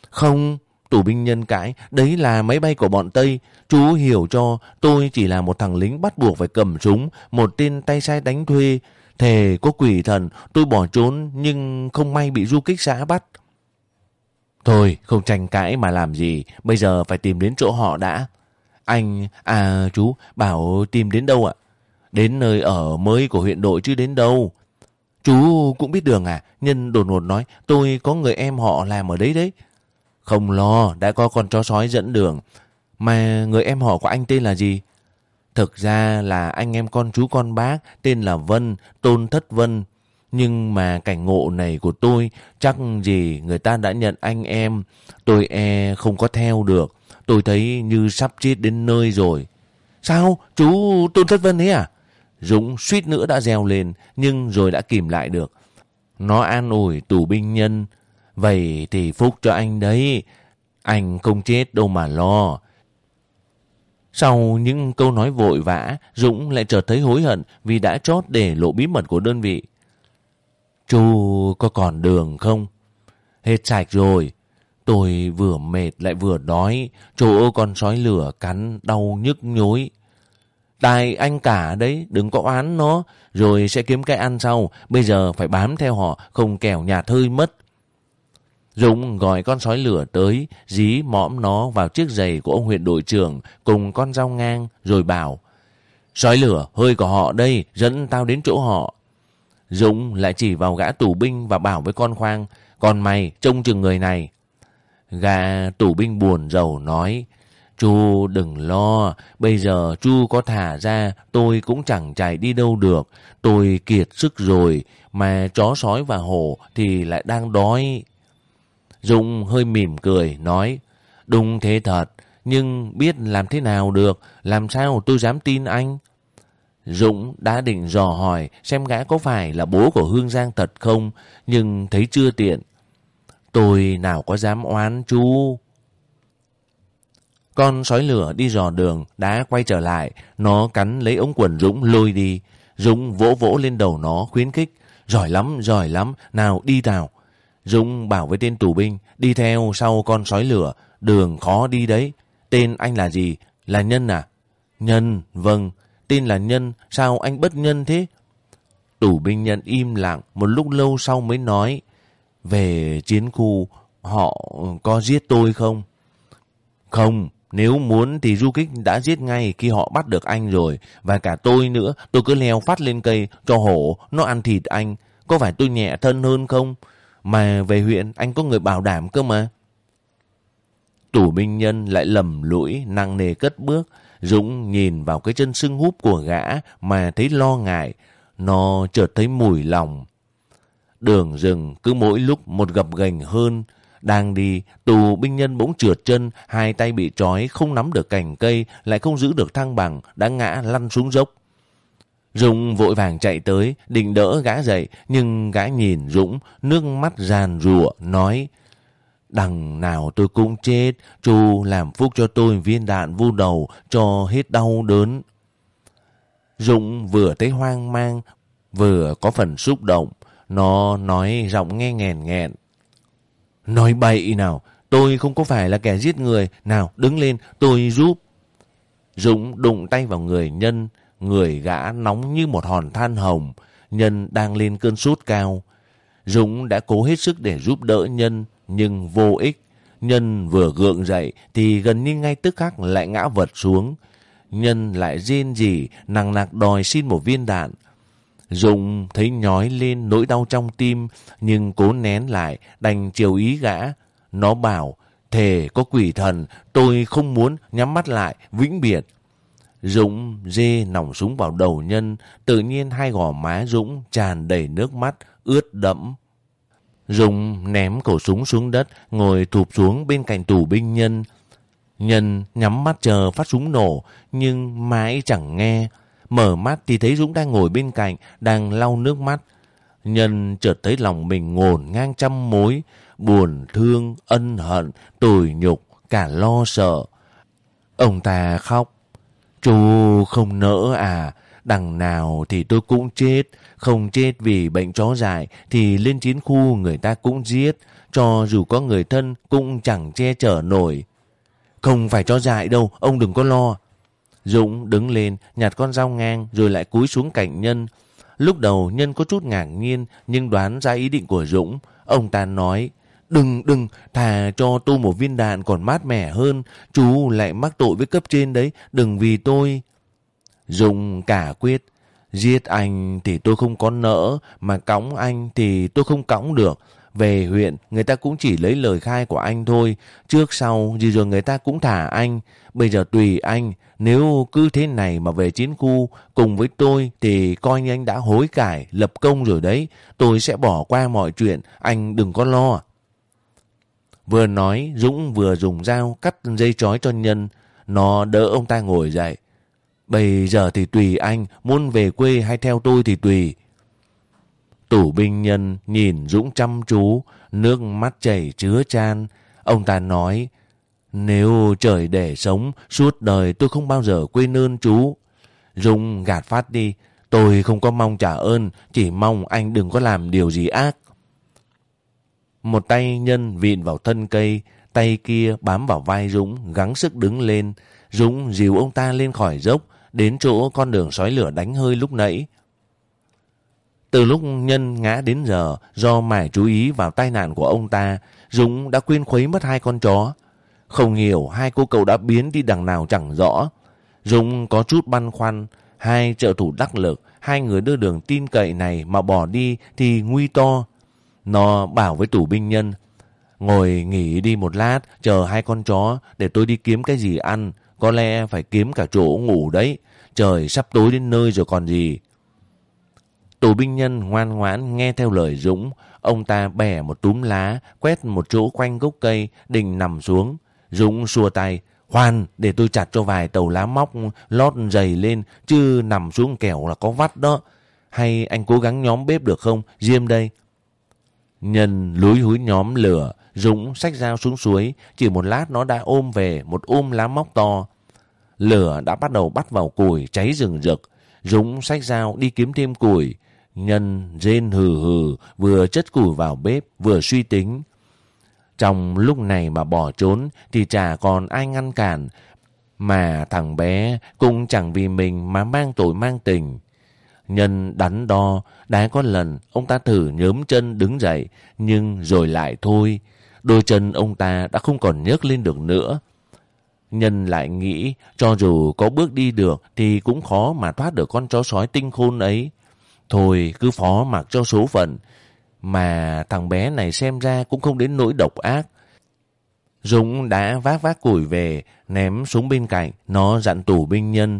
Speaker 1: Không, Tù binh nhân cãi, đấy là máy bay của bọn Tây. Chú hiểu cho, tôi chỉ là một thằng lính bắt buộc phải cầm súng, một tên tay sai đánh thuê. Thề có quỷ thần, tôi bỏ trốn nhưng không may bị du kích xã bắt. Thôi, không tranh cãi mà làm gì, bây giờ phải tìm đến chỗ họ đã. Anh, à chú, bảo tìm đến đâu ạ? Đến nơi ở mới của huyện đội chứ đến đâu. Chú cũng biết đường à? Nhân đột ngột nói, tôi có người em họ làm ở đấy đấy. Không lo, đã có con chó sói dẫn đường. Mà người em họ của anh tên là gì? Thực ra là anh em con chú con bác, tên là Vân, Tôn Thất Vân. Nhưng mà cảnh ngộ này của tôi, chắc gì người ta đã nhận anh em. Tôi e không có theo được. Tôi thấy như sắp chết đến nơi rồi. Sao? Chú Tôn Thất Vân ấy à? Dũng suýt nữa đã reo lên, nhưng rồi đã kìm lại được. Nó an ủi tù binh nhân, Vậy thì phúc cho anh đấy. Anh không chết đâu mà lo. Sau những câu nói vội vã, Dũng lại chợt thấy hối hận vì đã chót để lộ bí mật của đơn vị. Chú có còn đường không? Hết sạch rồi. Tôi vừa mệt lại vừa đói, chỗ con sói lửa cắn đau nhức nhối. Tại anh cả đấy, đừng có oán nó, rồi sẽ kiếm cái ăn sau. Bây giờ phải bám theo họ, không kẻo nhà thơi mất. Dũng gọi con sói lửa tới, dí mõm nó vào chiếc giày của ông huyện đội trưởng cùng con dao ngang, rồi bảo Sói lửa, hơi của họ đây, dẫn tao đến chỗ họ. Dũng lại chỉ vào gã tù binh và bảo với con khoang Còn mày, trông chừng người này. Gã tù binh buồn rầu nói chu đừng lo, bây giờ chu có thả ra, tôi cũng chẳng chạy đi đâu được. Tôi kiệt sức rồi, mà chó sói và hổ thì lại đang đói. Dũng hơi mỉm cười, nói, đúng thế thật, nhưng biết làm thế nào được, làm sao tôi dám tin anh? Dũng đã định dò hỏi xem gã có phải là bố của Hương Giang thật không, nhưng thấy chưa tiện. Tôi nào có dám oán chú. Con sói lửa đi dò đường đã quay trở lại, nó cắn lấy ống quần Dũng lôi đi. Dũng vỗ vỗ lên đầu nó khuyến khích. Giỏi lắm, giỏi lắm, nào đi nào. Dũng bảo với tên tù binh, đi theo sau con sói lửa, đường khó đi đấy. Tên anh là gì? Là Nhân à? Nhân, vâng. Tên là Nhân, sao anh bất nhân thế? Tù binh Nhân im lặng, một lúc lâu sau mới nói. Về chiến khu, họ có giết tôi không? Không, nếu muốn thì du kích đã giết ngay khi họ bắt được anh rồi. Và cả tôi nữa, tôi cứ leo phát lên cây cho hổ, nó ăn thịt anh. Có phải tôi nhẹ thân hơn không? Mà về huyện anh có người bảo đảm cơ mà. Tủ binh nhân lại lầm lũi, năng nề cất bước. Dũng nhìn vào cái chân sưng húp của gã mà thấy lo ngại. Nó chợt thấy mùi lòng. Đường rừng cứ mỗi lúc một gập gành hơn. Đang đi, tù binh nhân bỗng trượt chân, hai tay bị trói, không nắm được cành cây, lại không giữ được thăng bằng, đã ngã lăn xuống dốc. Dũng vội vàng chạy tới, định đỡ gã dậy, nhưng gã nhìn Dũng, nước mắt ràn rụa, nói Đằng nào tôi cũng chết, chú làm phúc cho tôi viên đạn vu đầu, cho hết đau đớn. Dũng vừa thấy hoang mang, vừa có phần xúc động, nó nói giọng nghe nghèn nghẹn. Nói bậy nào, tôi không có phải là kẻ giết người, nào đứng lên, tôi giúp. Dũng đụng tay vào người nhân, người gã nóng như một hòn than hồng, nhân đang lên cơn sốt cao. Dũng đã cố hết sức để giúp đỡ nhân, nhưng vô ích. Nhân vừa gượng dậy thì gần như ngay tức khắc lại ngã vật xuống. Nhân lại rên rỉ, nặng nặc đòi xin một viên đạn. Dũng thấy nhói lên nỗi đau trong tim, nhưng cố nén lại, đành chiều ý gã. Nó bảo, thề có quỷ thần, tôi không muốn nhắm mắt lại, vĩnh biệt. Dũng dê nòng súng vào đầu nhân, tự nhiên hai gò má Dũng tràn đầy nước mắt, ướt đẫm. Dũng ném khẩu súng xuống đất, ngồi thụp xuống bên cạnh tù binh nhân. Nhân nhắm mắt chờ phát súng nổ, nhưng mãi chẳng nghe. Mở mắt thì thấy Dũng đang ngồi bên cạnh, đang lau nước mắt. Nhân chợt thấy lòng mình ngổn ngang trăm mối, buồn thương, ân hận, tủi nhục, cả lo sợ. Ông ta khóc. Chú không nỡ à, đằng nào thì tôi cũng chết, không chết vì bệnh chó dại thì lên chiến khu người ta cũng giết, cho dù có người thân cũng chẳng che chở nổi. Không phải chó dại đâu, ông đừng có lo. Dũng đứng lên, nhặt con dao ngang rồi lại cúi xuống cạnh Nhân. Lúc đầu Nhân có chút ngạc nhiên nhưng đoán ra ý định của Dũng. Ông ta nói, đừng, đừng, thà cho tôi một viên đạn còn mát mẻ hơn. Chú lại mắc tội với cấp trên đấy, đừng vì tôi. Dũng cả quyết, giết anh thì tôi không có nỡ, mà cõng anh thì tôi không cõng được. Về huyện, người ta cũng chỉ lấy lời khai của anh thôi. Trước sau, gì rồi người ta cũng thả anh. Bây giờ tùy anh, nếu cứ thế này mà về chiến khu cùng với tôi thì coi như anh đã hối cải, lập công rồi đấy. Tôi sẽ bỏ qua mọi chuyện, anh đừng có lo. Vừa nói, Dũng vừa dùng dao cắt dây chói cho nhân. Nó đỡ ông ta ngồi dậy. Bây giờ thì tùy anh, muốn về quê hay theo tôi thì tùy. Tủ binh nhân nhìn Dũng chăm chú, nước mắt chảy chứa chan. Ông ta nói, nếu trời để sống, suốt đời tôi không bao giờ quên ơn chú. Dũng gạt phát đi, tôi không có mong trả ơn, chỉ mong anh đừng có làm điều gì ác. Một tay nhân vịn vào thân cây, tay kia bám vào vai Dũng, gắng sức đứng lên. Dũng dìu ông ta lên khỏi dốc, đến chỗ con đường sói lửa đánh hơi lúc nãy. Từ lúc nhân ngã đến giờ, do mải chú ý vào tai nạn của ông ta, Dũng đã quên khuấy mất hai con chó. Không hiểu hai cô cậu đã biến đi đằng nào chẳng rõ. Dũng có chút băn khoăn, hai trợ thủ đắc lực, hai người đưa đường tin cậy này mà bỏ đi thì nguy to. Nó bảo với tủ binh nhân, ngồi nghỉ đi một lát, chờ hai con chó để tôi đi kiếm cái gì ăn. Có lẽ phải kiếm cả chỗ ngủ đấy. Trời sắp tối đến nơi rồi còn gì. Tù binh nhân ngoan ngoãn nghe theo lời Dũng. Ông ta bẻ một túm lá, quét một chỗ quanh gốc cây, định nằm xuống. Dũng xua tay. Khoan, để tôi chặt cho vài tàu lá móc lót dày lên, chứ nằm xuống kẻo là có vắt đó. Hay anh cố gắng nhóm bếp được không? Diêm đây. Nhân lúi húi nhóm lửa, Dũng xách dao xuống suối, chỉ một lát nó đã ôm về một ôm lá móc to. Lửa đã bắt đầu bắt vào củi cháy rừng rực. Dũng xách dao đi kiếm thêm củi. Nhân rên hừ hừ, vừa chất củi vào bếp, vừa suy tính. Trong lúc này mà bỏ trốn thì chả còn ai ngăn cản. Mà thằng bé cũng chẳng vì mình mà mang tội mang tình. Nhân đắn đo, đã có lần ông ta thử nhớm chân đứng dậy, nhưng rồi lại thôi. Đôi chân ông ta đã không còn nhấc lên được nữa. Nhân lại nghĩ cho dù có bước đi được thì cũng khó mà thoát được con chó sói tinh khôn ấy. Thôi cứ phó mặc cho số phận. Mà thằng bé này xem ra cũng không đến nỗi độc ác. Dũng đã vác vác củi về, ném xuống bên cạnh, nó dặn tủ binh nhân.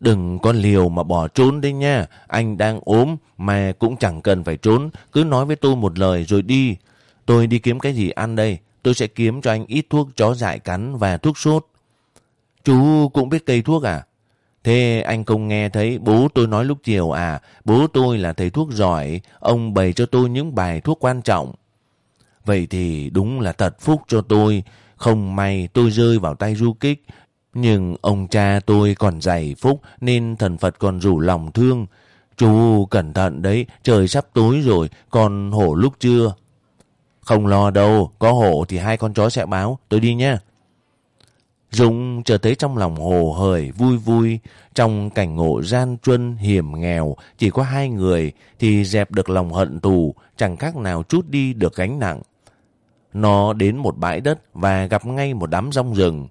Speaker 1: Đừng có liều mà bỏ trốn đi nha, anh đang ốm mà cũng chẳng cần phải trốn, cứ nói với tôi một lời rồi đi. Tôi đi kiếm cái gì ăn đây, tôi sẽ kiếm cho anh ít thuốc chó dại cắn và thuốc sốt. Chú cũng biết cây thuốc à? Thế anh không nghe thấy bố tôi nói lúc chiều à, bố tôi là thầy thuốc giỏi, ông bày cho tôi những bài thuốc quan trọng. Vậy thì đúng là thật phúc cho tôi, không may tôi rơi vào tay du kích. Nhưng ông cha tôi còn dày phúc nên thần Phật còn rủ lòng thương. Chú cẩn thận đấy, trời sắp tối rồi, còn hổ lúc chưa? Không lo đâu, có hổ thì hai con chó sẽ báo, tôi đi nha. Dũng trở thấy trong lòng hồ hởi vui vui, trong cảnh ngộ gian truân hiểm nghèo, chỉ có hai người thì dẹp được lòng hận tù, chẳng khác nào chút đi được gánh nặng. Nó đến một bãi đất và gặp ngay một đám rong rừng.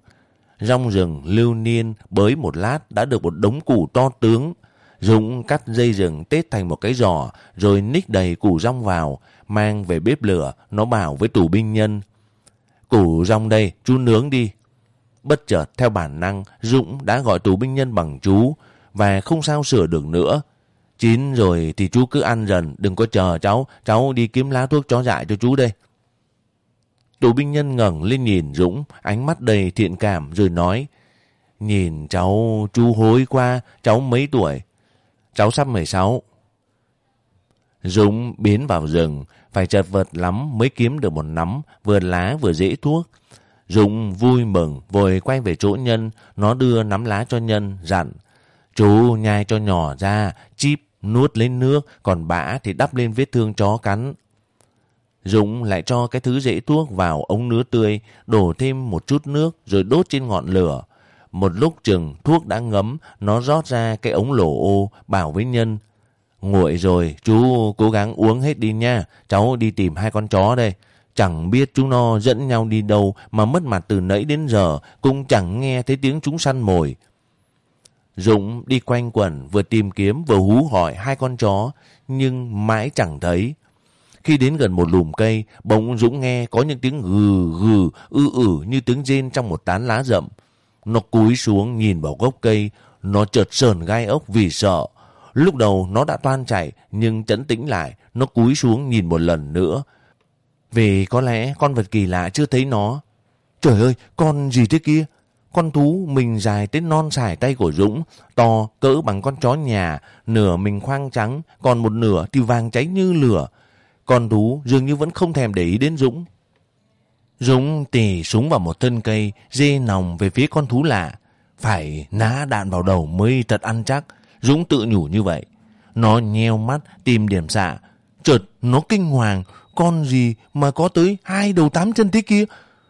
Speaker 1: Rong rừng lưu niên bới một lát đã được một đống củ to tướng. Dũng cắt dây rừng tết thành một cái giỏ rồi ních đầy củ rong vào, mang về bếp lửa, nó bảo với tù binh nhân. Củ rong đây, chú nướng đi. Bất chợt theo bản năng, Dũng đã gọi tù binh nhân bằng chú và không sao sửa được nữa. Chín rồi thì chú cứ ăn dần, đừng có chờ cháu, cháu đi kiếm lá thuốc chó dại cho chú đây. Tù binh nhân ngẩng lên nhìn Dũng, ánh mắt đầy thiện cảm rồi nói, Nhìn cháu, chú hối qua, cháu mấy tuổi? Cháu sắp 16. Dũng biến vào rừng, phải chật vật lắm mới kiếm được một nắm, vừa lá vừa dễ thuốc. Dũng vui mừng, vội quay về chỗ nhân, nó đưa nắm lá cho nhân, dặn. Chú nhai cho nhỏ ra, chip, nuốt lên nước, còn bã thì đắp lên vết thương chó cắn. Dũng lại cho cái thứ dễ thuốc vào ống nứa tươi, đổ thêm một chút nước rồi đốt trên ngọn lửa. Một lúc chừng thuốc đã ngấm, nó rót ra cái ống lổ ô, bảo với nhân. Nguội rồi, chú cố gắng uống hết đi nha, cháu đi tìm hai con chó đây. Chẳng biết chúng nó dẫn nhau đi đâu mà mất mặt từ nãy đến giờ, cũng chẳng nghe thấy tiếng chúng săn mồi. Dũng đi quanh quẩn vừa tìm kiếm vừa hú hỏi hai con chó, nhưng mãi chẳng thấy. Khi đến gần một lùm cây, bỗng Dũng nghe có những tiếng gừ gừ, ư ử như tiếng rên trong một tán lá rậm. Nó cúi xuống nhìn vào gốc cây, nó chợt sờn gai ốc vì sợ. Lúc đầu nó đã toan chạy, nhưng chấn tĩnh lại, nó cúi xuống nhìn một lần nữa. Vì có lẽ con vật kỳ lạ chưa thấy nó. Trời ơi, con gì thế kia? Con thú mình dài tới non sải tay của Dũng, to cỡ bằng con chó nhà, nửa mình khoang trắng, còn một nửa thì vàng cháy như lửa. Con thú dường như vẫn không thèm để ý đến Dũng. Dũng tỉ súng vào một thân cây, dê nòng về phía con thú lạ. Phải ná đạn vào đầu mới thật ăn chắc. Dũng tự nhủ như vậy. Nó nheo mắt tìm điểm xạ. Chợt nó kinh hoàng. Con gì mà có tới hai đầu tám chân thế kia?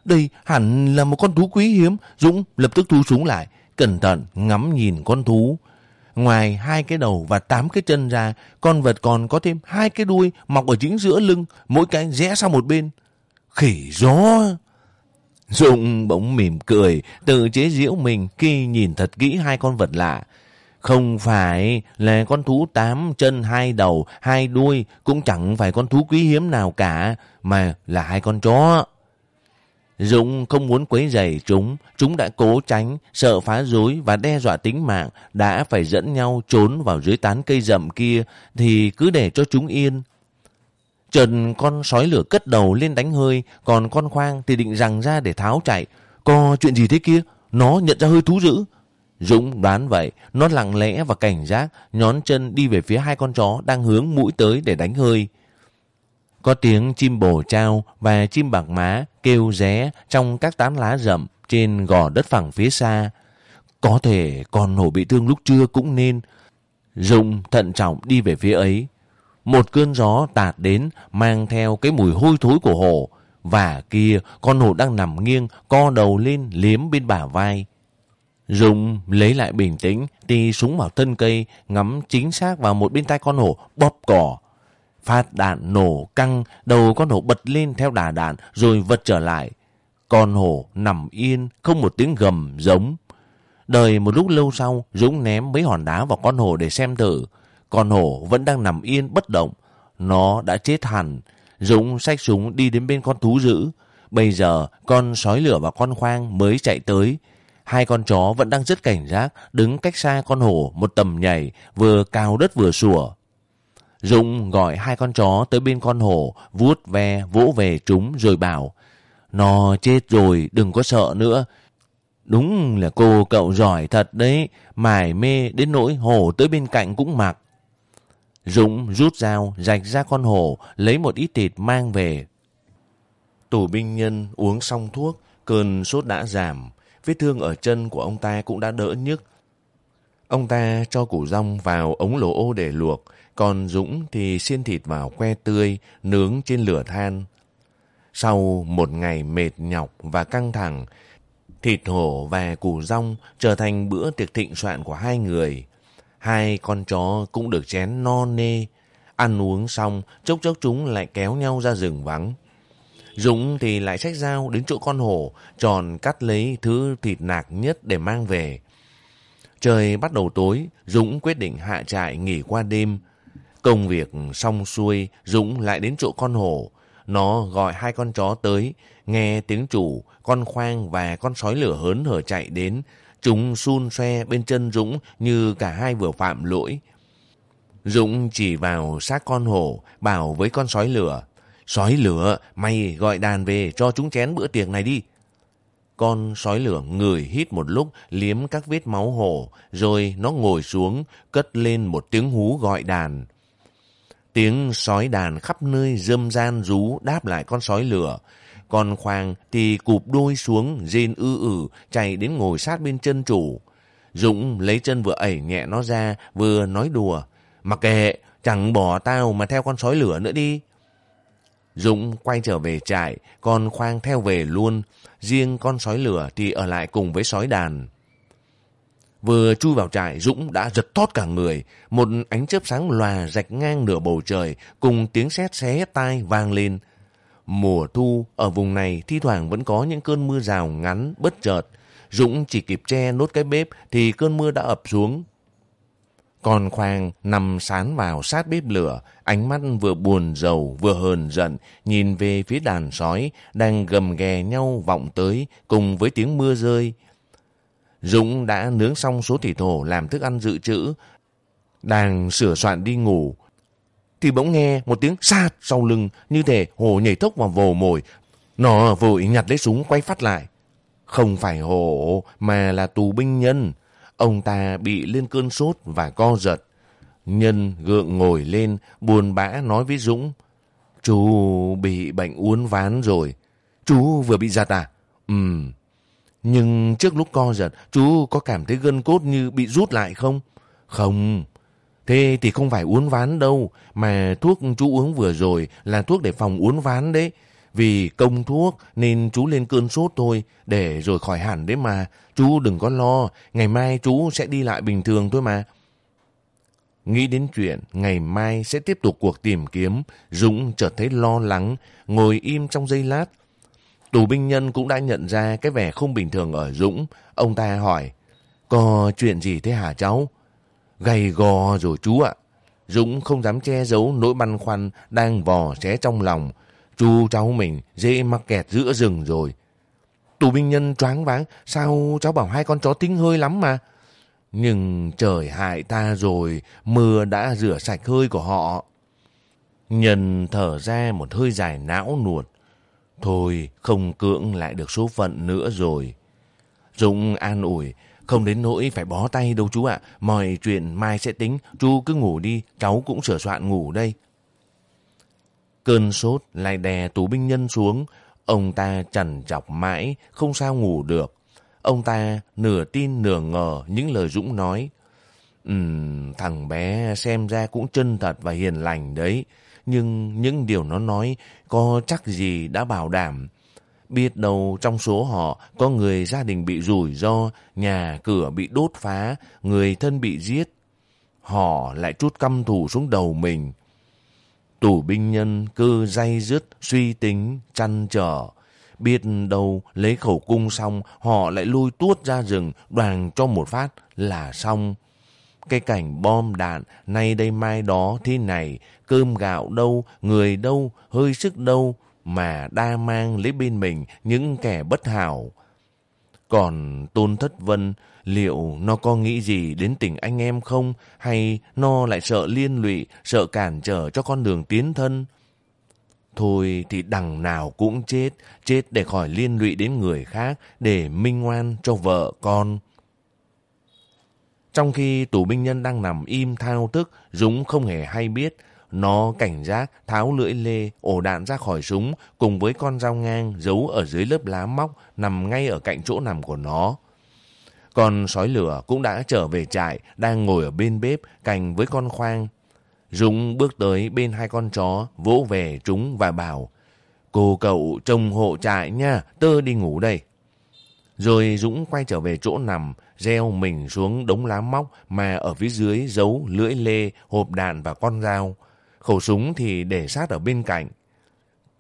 Speaker 1: Đây hẳn là một con thú quý hiếm. Dũng lập tức thu súng lại. Cẩn thận ngắm nhìn con thú. Ngoài hai cái đầu và tám cái chân ra, con vật còn có thêm hai cái đuôi mọc ở chính giữa lưng, mỗi cái rẽ sang một bên. Khỉ gió! Dũng bỗng mỉm cười, tự chế giễu mình khi nhìn thật kỹ hai con vật lạ. Không phải là con thú tám chân hai đầu, hai đuôi, cũng chẳng phải con thú quý hiếm nào cả, mà là hai con chó. Dũng không muốn quấy rầy chúng, chúng đã cố tránh, sợ phá rối và đe dọa tính mạng, đã phải dẫn nhau trốn vào dưới tán cây rậm kia, thì cứ để cho chúng yên. Trần con sói lửa cất đầu lên đánh hơi, còn con khoang thì định rằng ra để tháo chạy. Có chuyện gì thế kia? Nó nhận ra hơi thú dữ. Dũng đoán vậy, nó lặng lẽ và cảnh giác, nhón chân đi về phía hai con chó đang hướng mũi tới để đánh hơi. Có tiếng chim bồ trao và chim bạc má kêu ré trong các tán lá rậm trên gò đất phẳng phía xa. Có thể con hổ bị thương lúc trưa cũng nên. Dũng thận trọng đi về phía ấy. Một cơn gió tạt đến mang theo cái mùi hôi thối của hổ. Và kia con hổ đang nằm nghiêng co đầu lên liếm bên bả vai. Dũng lấy lại bình tĩnh, đi súng vào thân cây, ngắm chính xác vào một bên tay con hổ, bóp cỏ. Phát đạn nổ căng, đầu con hổ bật lên theo đà đạn rồi vật trở lại. Con hổ nằm yên, không một tiếng gầm giống. Đợi một lúc lâu sau, Dũng ném mấy hòn đá vào con hổ để xem thử. Con hổ vẫn đang nằm yên bất động. Nó đã chết hẳn. Dũng xách súng đi đến bên con thú dữ. Bây giờ, con sói lửa và con khoang mới chạy tới. Hai con chó vẫn đang rất cảnh giác, đứng cách xa con hổ một tầm nhảy, vừa cao đất vừa sủa. Dũng gọi hai con chó tới bên con hổ, vuốt ve, vỗ về chúng rồi bảo, Nó chết rồi, đừng có sợ nữa. Đúng là cô cậu giỏi thật đấy, mải mê đến nỗi hổ tới bên cạnh cũng mặc. Dũng rút dao, rạch ra con hổ, lấy một ít thịt mang về. Tù binh nhân uống xong thuốc, cơn sốt đã giảm, vết thương ở chân của ông ta cũng đã đỡ nhức. Ông ta cho củ rong vào ống lỗ ô để luộc, còn Dũng thì xiên thịt vào que tươi, nướng trên lửa than. Sau một ngày mệt nhọc và căng thẳng, thịt hổ và củ rong trở thành bữa tiệc thịnh soạn của hai người. Hai con chó cũng được chén no nê. Ăn uống xong, chốc chốc chúng lại kéo nhau ra rừng vắng. Dũng thì lại xách dao đến chỗ con hổ, tròn cắt lấy thứ thịt nạc nhất để mang về. Trời bắt đầu tối, Dũng quyết định hạ trại nghỉ qua đêm. Công việc xong xuôi, Dũng lại đến chỗ con hổ. Nó gọi hai con chó tới, nghe tiếng chủ, con khoang và con sói lửa hớn hở chạy đến. Chúng xun xoe bên chân Dũng như cả hai vừa phạm lỗi. Dũng chỉ vào xác con hổ, bảo với con sói lửa. Sói lửa, mày gọi đàn về cho chúng chén bữa tiệc này đi. Con sói lửa người hít một lúc, liếm các vết máu hổ, rồi nó ngồi xuống, cất lên một tiếng hú gọi đàn. Tiếng sói đàn khắp nơi dâm gian rú đáp lại con sói lửa. Con khoang thì cụp đôi xuống, rên ư ử, chạy đến ngồi sát bên chân chủ. Dũng lấy chân vừa ẩy nhẹ nó ra, vừa nói đùa. Mặc kệ, chẳng bỏ tao mà theo con sói lửa nữa đi. Dũng quay trở về trại, con khoang theo về luôn. Riêng con sói lửa thì ở lại cùng với sói đàn. Vừa chui vào trại, Dũng đã giật thót cả người. Một ánh chớp sáng lòa rạch ngang nửa bầu trời, cùng tiếng sét xé tai vang lên. Mùa thu, ở vùng này thi thoảng vẫn có những cơn mưa rào ngắn, bất chợt. Dũng chỉ kịp che nốt cái bếp thì cơn mưa đã ập xuống. Còn Khoang nằm sán vào sát bếp lửa, ánh mắt vừa buồn rầu vừa hờn giận, nhìn về phía đàn sói đang gầm ghè nhau vọng tới cùng với tiếng mưa rơi. Dũng đã nướng xong số thịt thổ làm thức ăn dự trữ, đang sửa soạn đi ngủ. Thì bỗng nghe một tiếng sát sau lưng như thể hồ nhảy tốc vào vồ mồi. Nó vội nhặt lấy súng quay phát lại. Không phải hổ mà là tù binh nhân. Ông ta bị lên cơn sốt và co giật. Nhân gượng ngồi lên, buồn bã nói với Dũng. Chú bị bệnh uốn ván rồi. Chú vừa bị giật à? Ừm. Nhưng trước lúc co giật, chú có cảm thấy gân cốt như bị rút lại không? Không. Thế thì không phải uốn ván đâu, mà thuốc chú uống vừa rồi là thuốc để phòng uốn ván đấy. Vì công thuốc nên chú lên cơn sốt thôi, để rồi khỏi hẳn đấy mà. Chú đừng có lo, ngày mai chú sẽ đi lại bình thường thôi mà. Nghĩ đến chuyện ngày mai sẽ tiếp tục cuộc tìm kiếm, Dũng chợt thấy lo lắng, ngồi im trong giây lát. Tù binh nhân cũng đã nhận ra cái vẻ không bình thường ở Dũng. Ông ta hỏi, có chuyện gì thế hả cháu? Gầy gò rồi chú ạ. Dũng không dám che giấu nỗi băn khoăn đang vò xé trong lòng. Chú cháu mình dễ mắc kẹt giữa rừng rồi. Tù binh nhân choáng váng, sao cháu bảo hai con chó tính hơi lắm mà. Nhưng trời hại ta rồi, mưa đã rửa sạch hơi của họ. Nhân thở ra một hơi dài não nuột. Thôi, không cưỡng lại được số phận nữa rồi. Dũng an ủi, không đến nỗi phải bó tay đâu chú ạ. Mọi chuyện mai sẽ tính, chú cứ ngủ đi, cháu cũng sửa soạn ngủ đây. Cơn sốt lại đè tù binh nhân xuống, ông ta chằn chọc mãi, không sao ngủ được. Ông ta nửa tin nửa ngờ những lời Dũng nói. Ừm, thằng bé xem ra cũng chân thật và hiền lành đấy. Nhưng những điều nó nói có chắc gì đã bảo đảm. Biết đâu trong số họ có người gia đình bị rủi ro, nhà cửa bị đốt phá, người thân bị giết. Họ lại chút căm thù xuống đầu mình. Tù binh nhân cứ day dứt, suy tính, chăn trở. Biết đâu lấy khẩu cung xong, họ lại lui tuốt ra rừng, đoàn cho một phát là xong. Cái cảnh bom đạn, nay đây mai đó thế này, cơm gạo đâu, người đâu, hơi sức đâu, mà đa mang lấy bên mình những kẻ bất hảo. Còn Tôn Thất Vân, liệu nó có nghĩ gì đến tình anh em không? Hay nó lại sợ liên lụy, sợ cản trở cho con đường tiến thân? Thôi thì đằng nào cũng chết, chết để khỏi liên lụy đến người khác, để minh ngoan cho vợ con. Trong khi tù binh nhân đang nằm im thao thức, Dũng không hề hay biết. Nó cảnh giác, tháo lưỡi lê, ổ đạn ra khỏi súng, cùng với con dao ngang giấu ở dưới lớp lá móc, nằm ngay ở cạnh chỗ nằm của nó. Con sói lửa cũng đã trở về trại, đang ngồi ở bên bếp, cành với con khoang. Dũng bước tới bên hai con chó, vỗ về chúng và bảo, Cô cậu trông hộ trại nha, tơ đi ngủ đây. Rồi Dũng quay trở về chỗ nằm, gieo mình xuống đống lá móc mà ở phía dưới giấu lưỡi lê, hộp đạn và con dao. Khẩu súng thì để sát ở bên cạnh.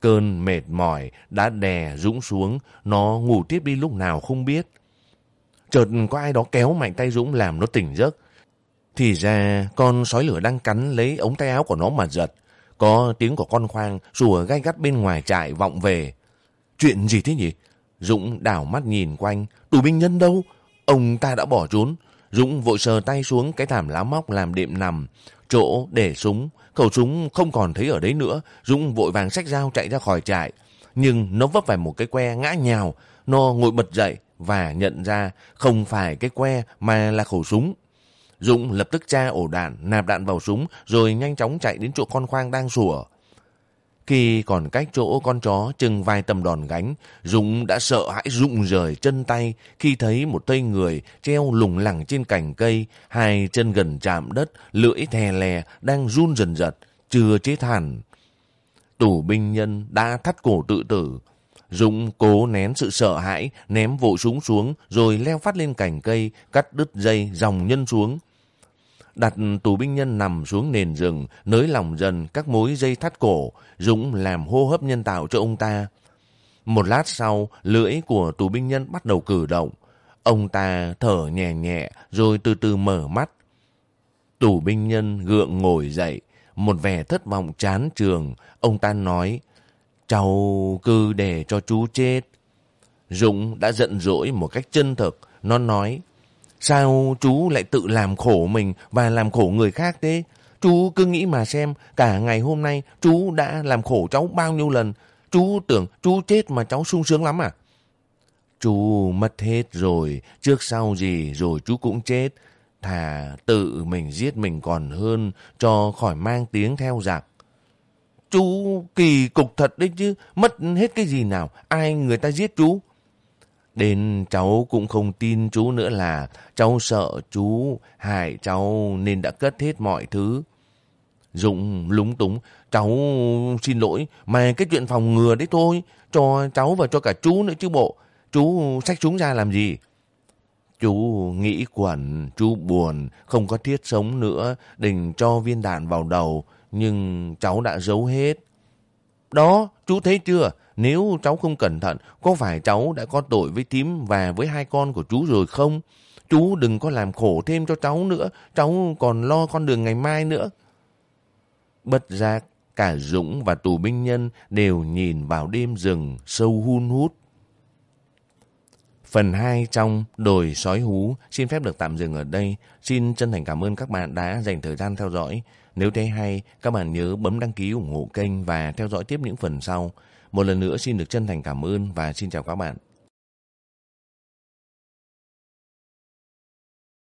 Speaker 1: Cơn mệt mỏi đã đè Dũng xuống, nó ngủ tiếp đi lúc nào không biết. Chợt có ai đó kéo mạnh tay Dũng làm nó tỉnh giấc. Thì ra con sói lửa đang cắn lấy ống tay áo của nó mà giật. Có tiếng của con khoang rùa gai gắt bên ngoài trại vọng về. Chuyện gì thế nhỉ? Dũng đảo mắt nhìn quanh. Tù binh nhân đâu? Ông ta đã bỏ trốn. Dũng vội sờ tay xuống cái thảm lá móc làm đệm nằm. Chỗ để súng. Khẩu súng không còn thấy ở đấy nữa. Dũng vội vàng xách dao chạy ra khỏi trại. Nhưng nó vấp phải một cái que ngã nhào. Nó ngồi bật dậy và nhận ra không phải cái que mà là khẩu súng. Dũng lập tức tra ổ đạn, nạp đạn vào súng rồi nhanh chóng chạy đến chỗ con khoang đang sủa. Khi còn cách chỗ con chó chừng vài tầm đòn gánh, Dũng đã sợ hãi rụng rời chân tay khi thấy một tay người treo lủng lẳng trên cành cây, hai chân gần chạm đất, lưỡi thè lè, đang run dần dật, chưa chết hẳn. Tù binh nhân đã thắt cổ tự tử. Dũng cố nén sự sợ hãi, ném vội súng xuống, rồi leo phát lên cành cây, cắt đứt dây, dòng nhân xuống đặt tù binh nhân nằm xuống nền rừng, nới lỏng dần các mối dây thắt cổ, Dũng làm hô hấp nhân tạo cho ông ta. Một lát sau, lưỡi của tù binh nhân bắt đầu cử động. Ông ta thở nhẹ nhẹ rồi từ từ mở mắt. Tù binh nhân gượng ngồi dậy, một vẻ thất vọng chán trường. Ông ta nói, cháu cứ để cho chú chết. Dũng đã giận dỗi một cách chân thực. Nó nói, Sao chú lại tự làm khổ mình và làm khổ người khác thế? Chú cứ nghĩ mà xem, cả ngày hôm nay chú đã làm khổ cháu bao nhiêu lần. Chú tưởng chú chết mà cháu sung sướng lắm à? Chú mất hết rồi, trước sau gì rồi chú cũng chết. Thà tự mình giết mình còn hơn cho khỏi mang tiếng theo giặc. Chú kỳ cục thật đấy chứ, mất hết cái gì nào, ai người ta giết chú? Đến cháu cũng không tin chú nữa là cháu sợ chú hại cháu nên đã cất hết mọi thứ. Dũng lúng túng, cháu xin lỗi, mà cái chuyện phòng ngừa đấy thôi, cho cháu và cho cả chú nữa chứ bộ. Chú xách chúng ra làm gì? Chú nghĩ quẩn, chú buồn, không có thiết sống nữa, định cho viên đạn vào đầu, nhưng cháu đã giấu hết. Đó, chú thấy chưa? Nếu cháu không cẩn thận, có phải cháu đã có tội với tím và với hai con của chú rồi không? Chú đừng có làm khổ thêm cho cháu nữa, cháu còn lo con đường ngày mai nữa. Bất giác, cả Dũng và tù binh nhân đều nhìn vào đêm rừng sâu hun hút. Phần 2 trong Đồi Sói Hú xin phép được tạm dừng ở đây. Xin chân thành cảm ơn các bạn đã dành thời gian theo dõi. Nếu thấy hay, các bạn nhớ bấm đăng ký ủng hộ kênh và theo dõi tiếp những phần sau. Một lần nữa xin được chân thành cảm ơn và xin chào các bạn.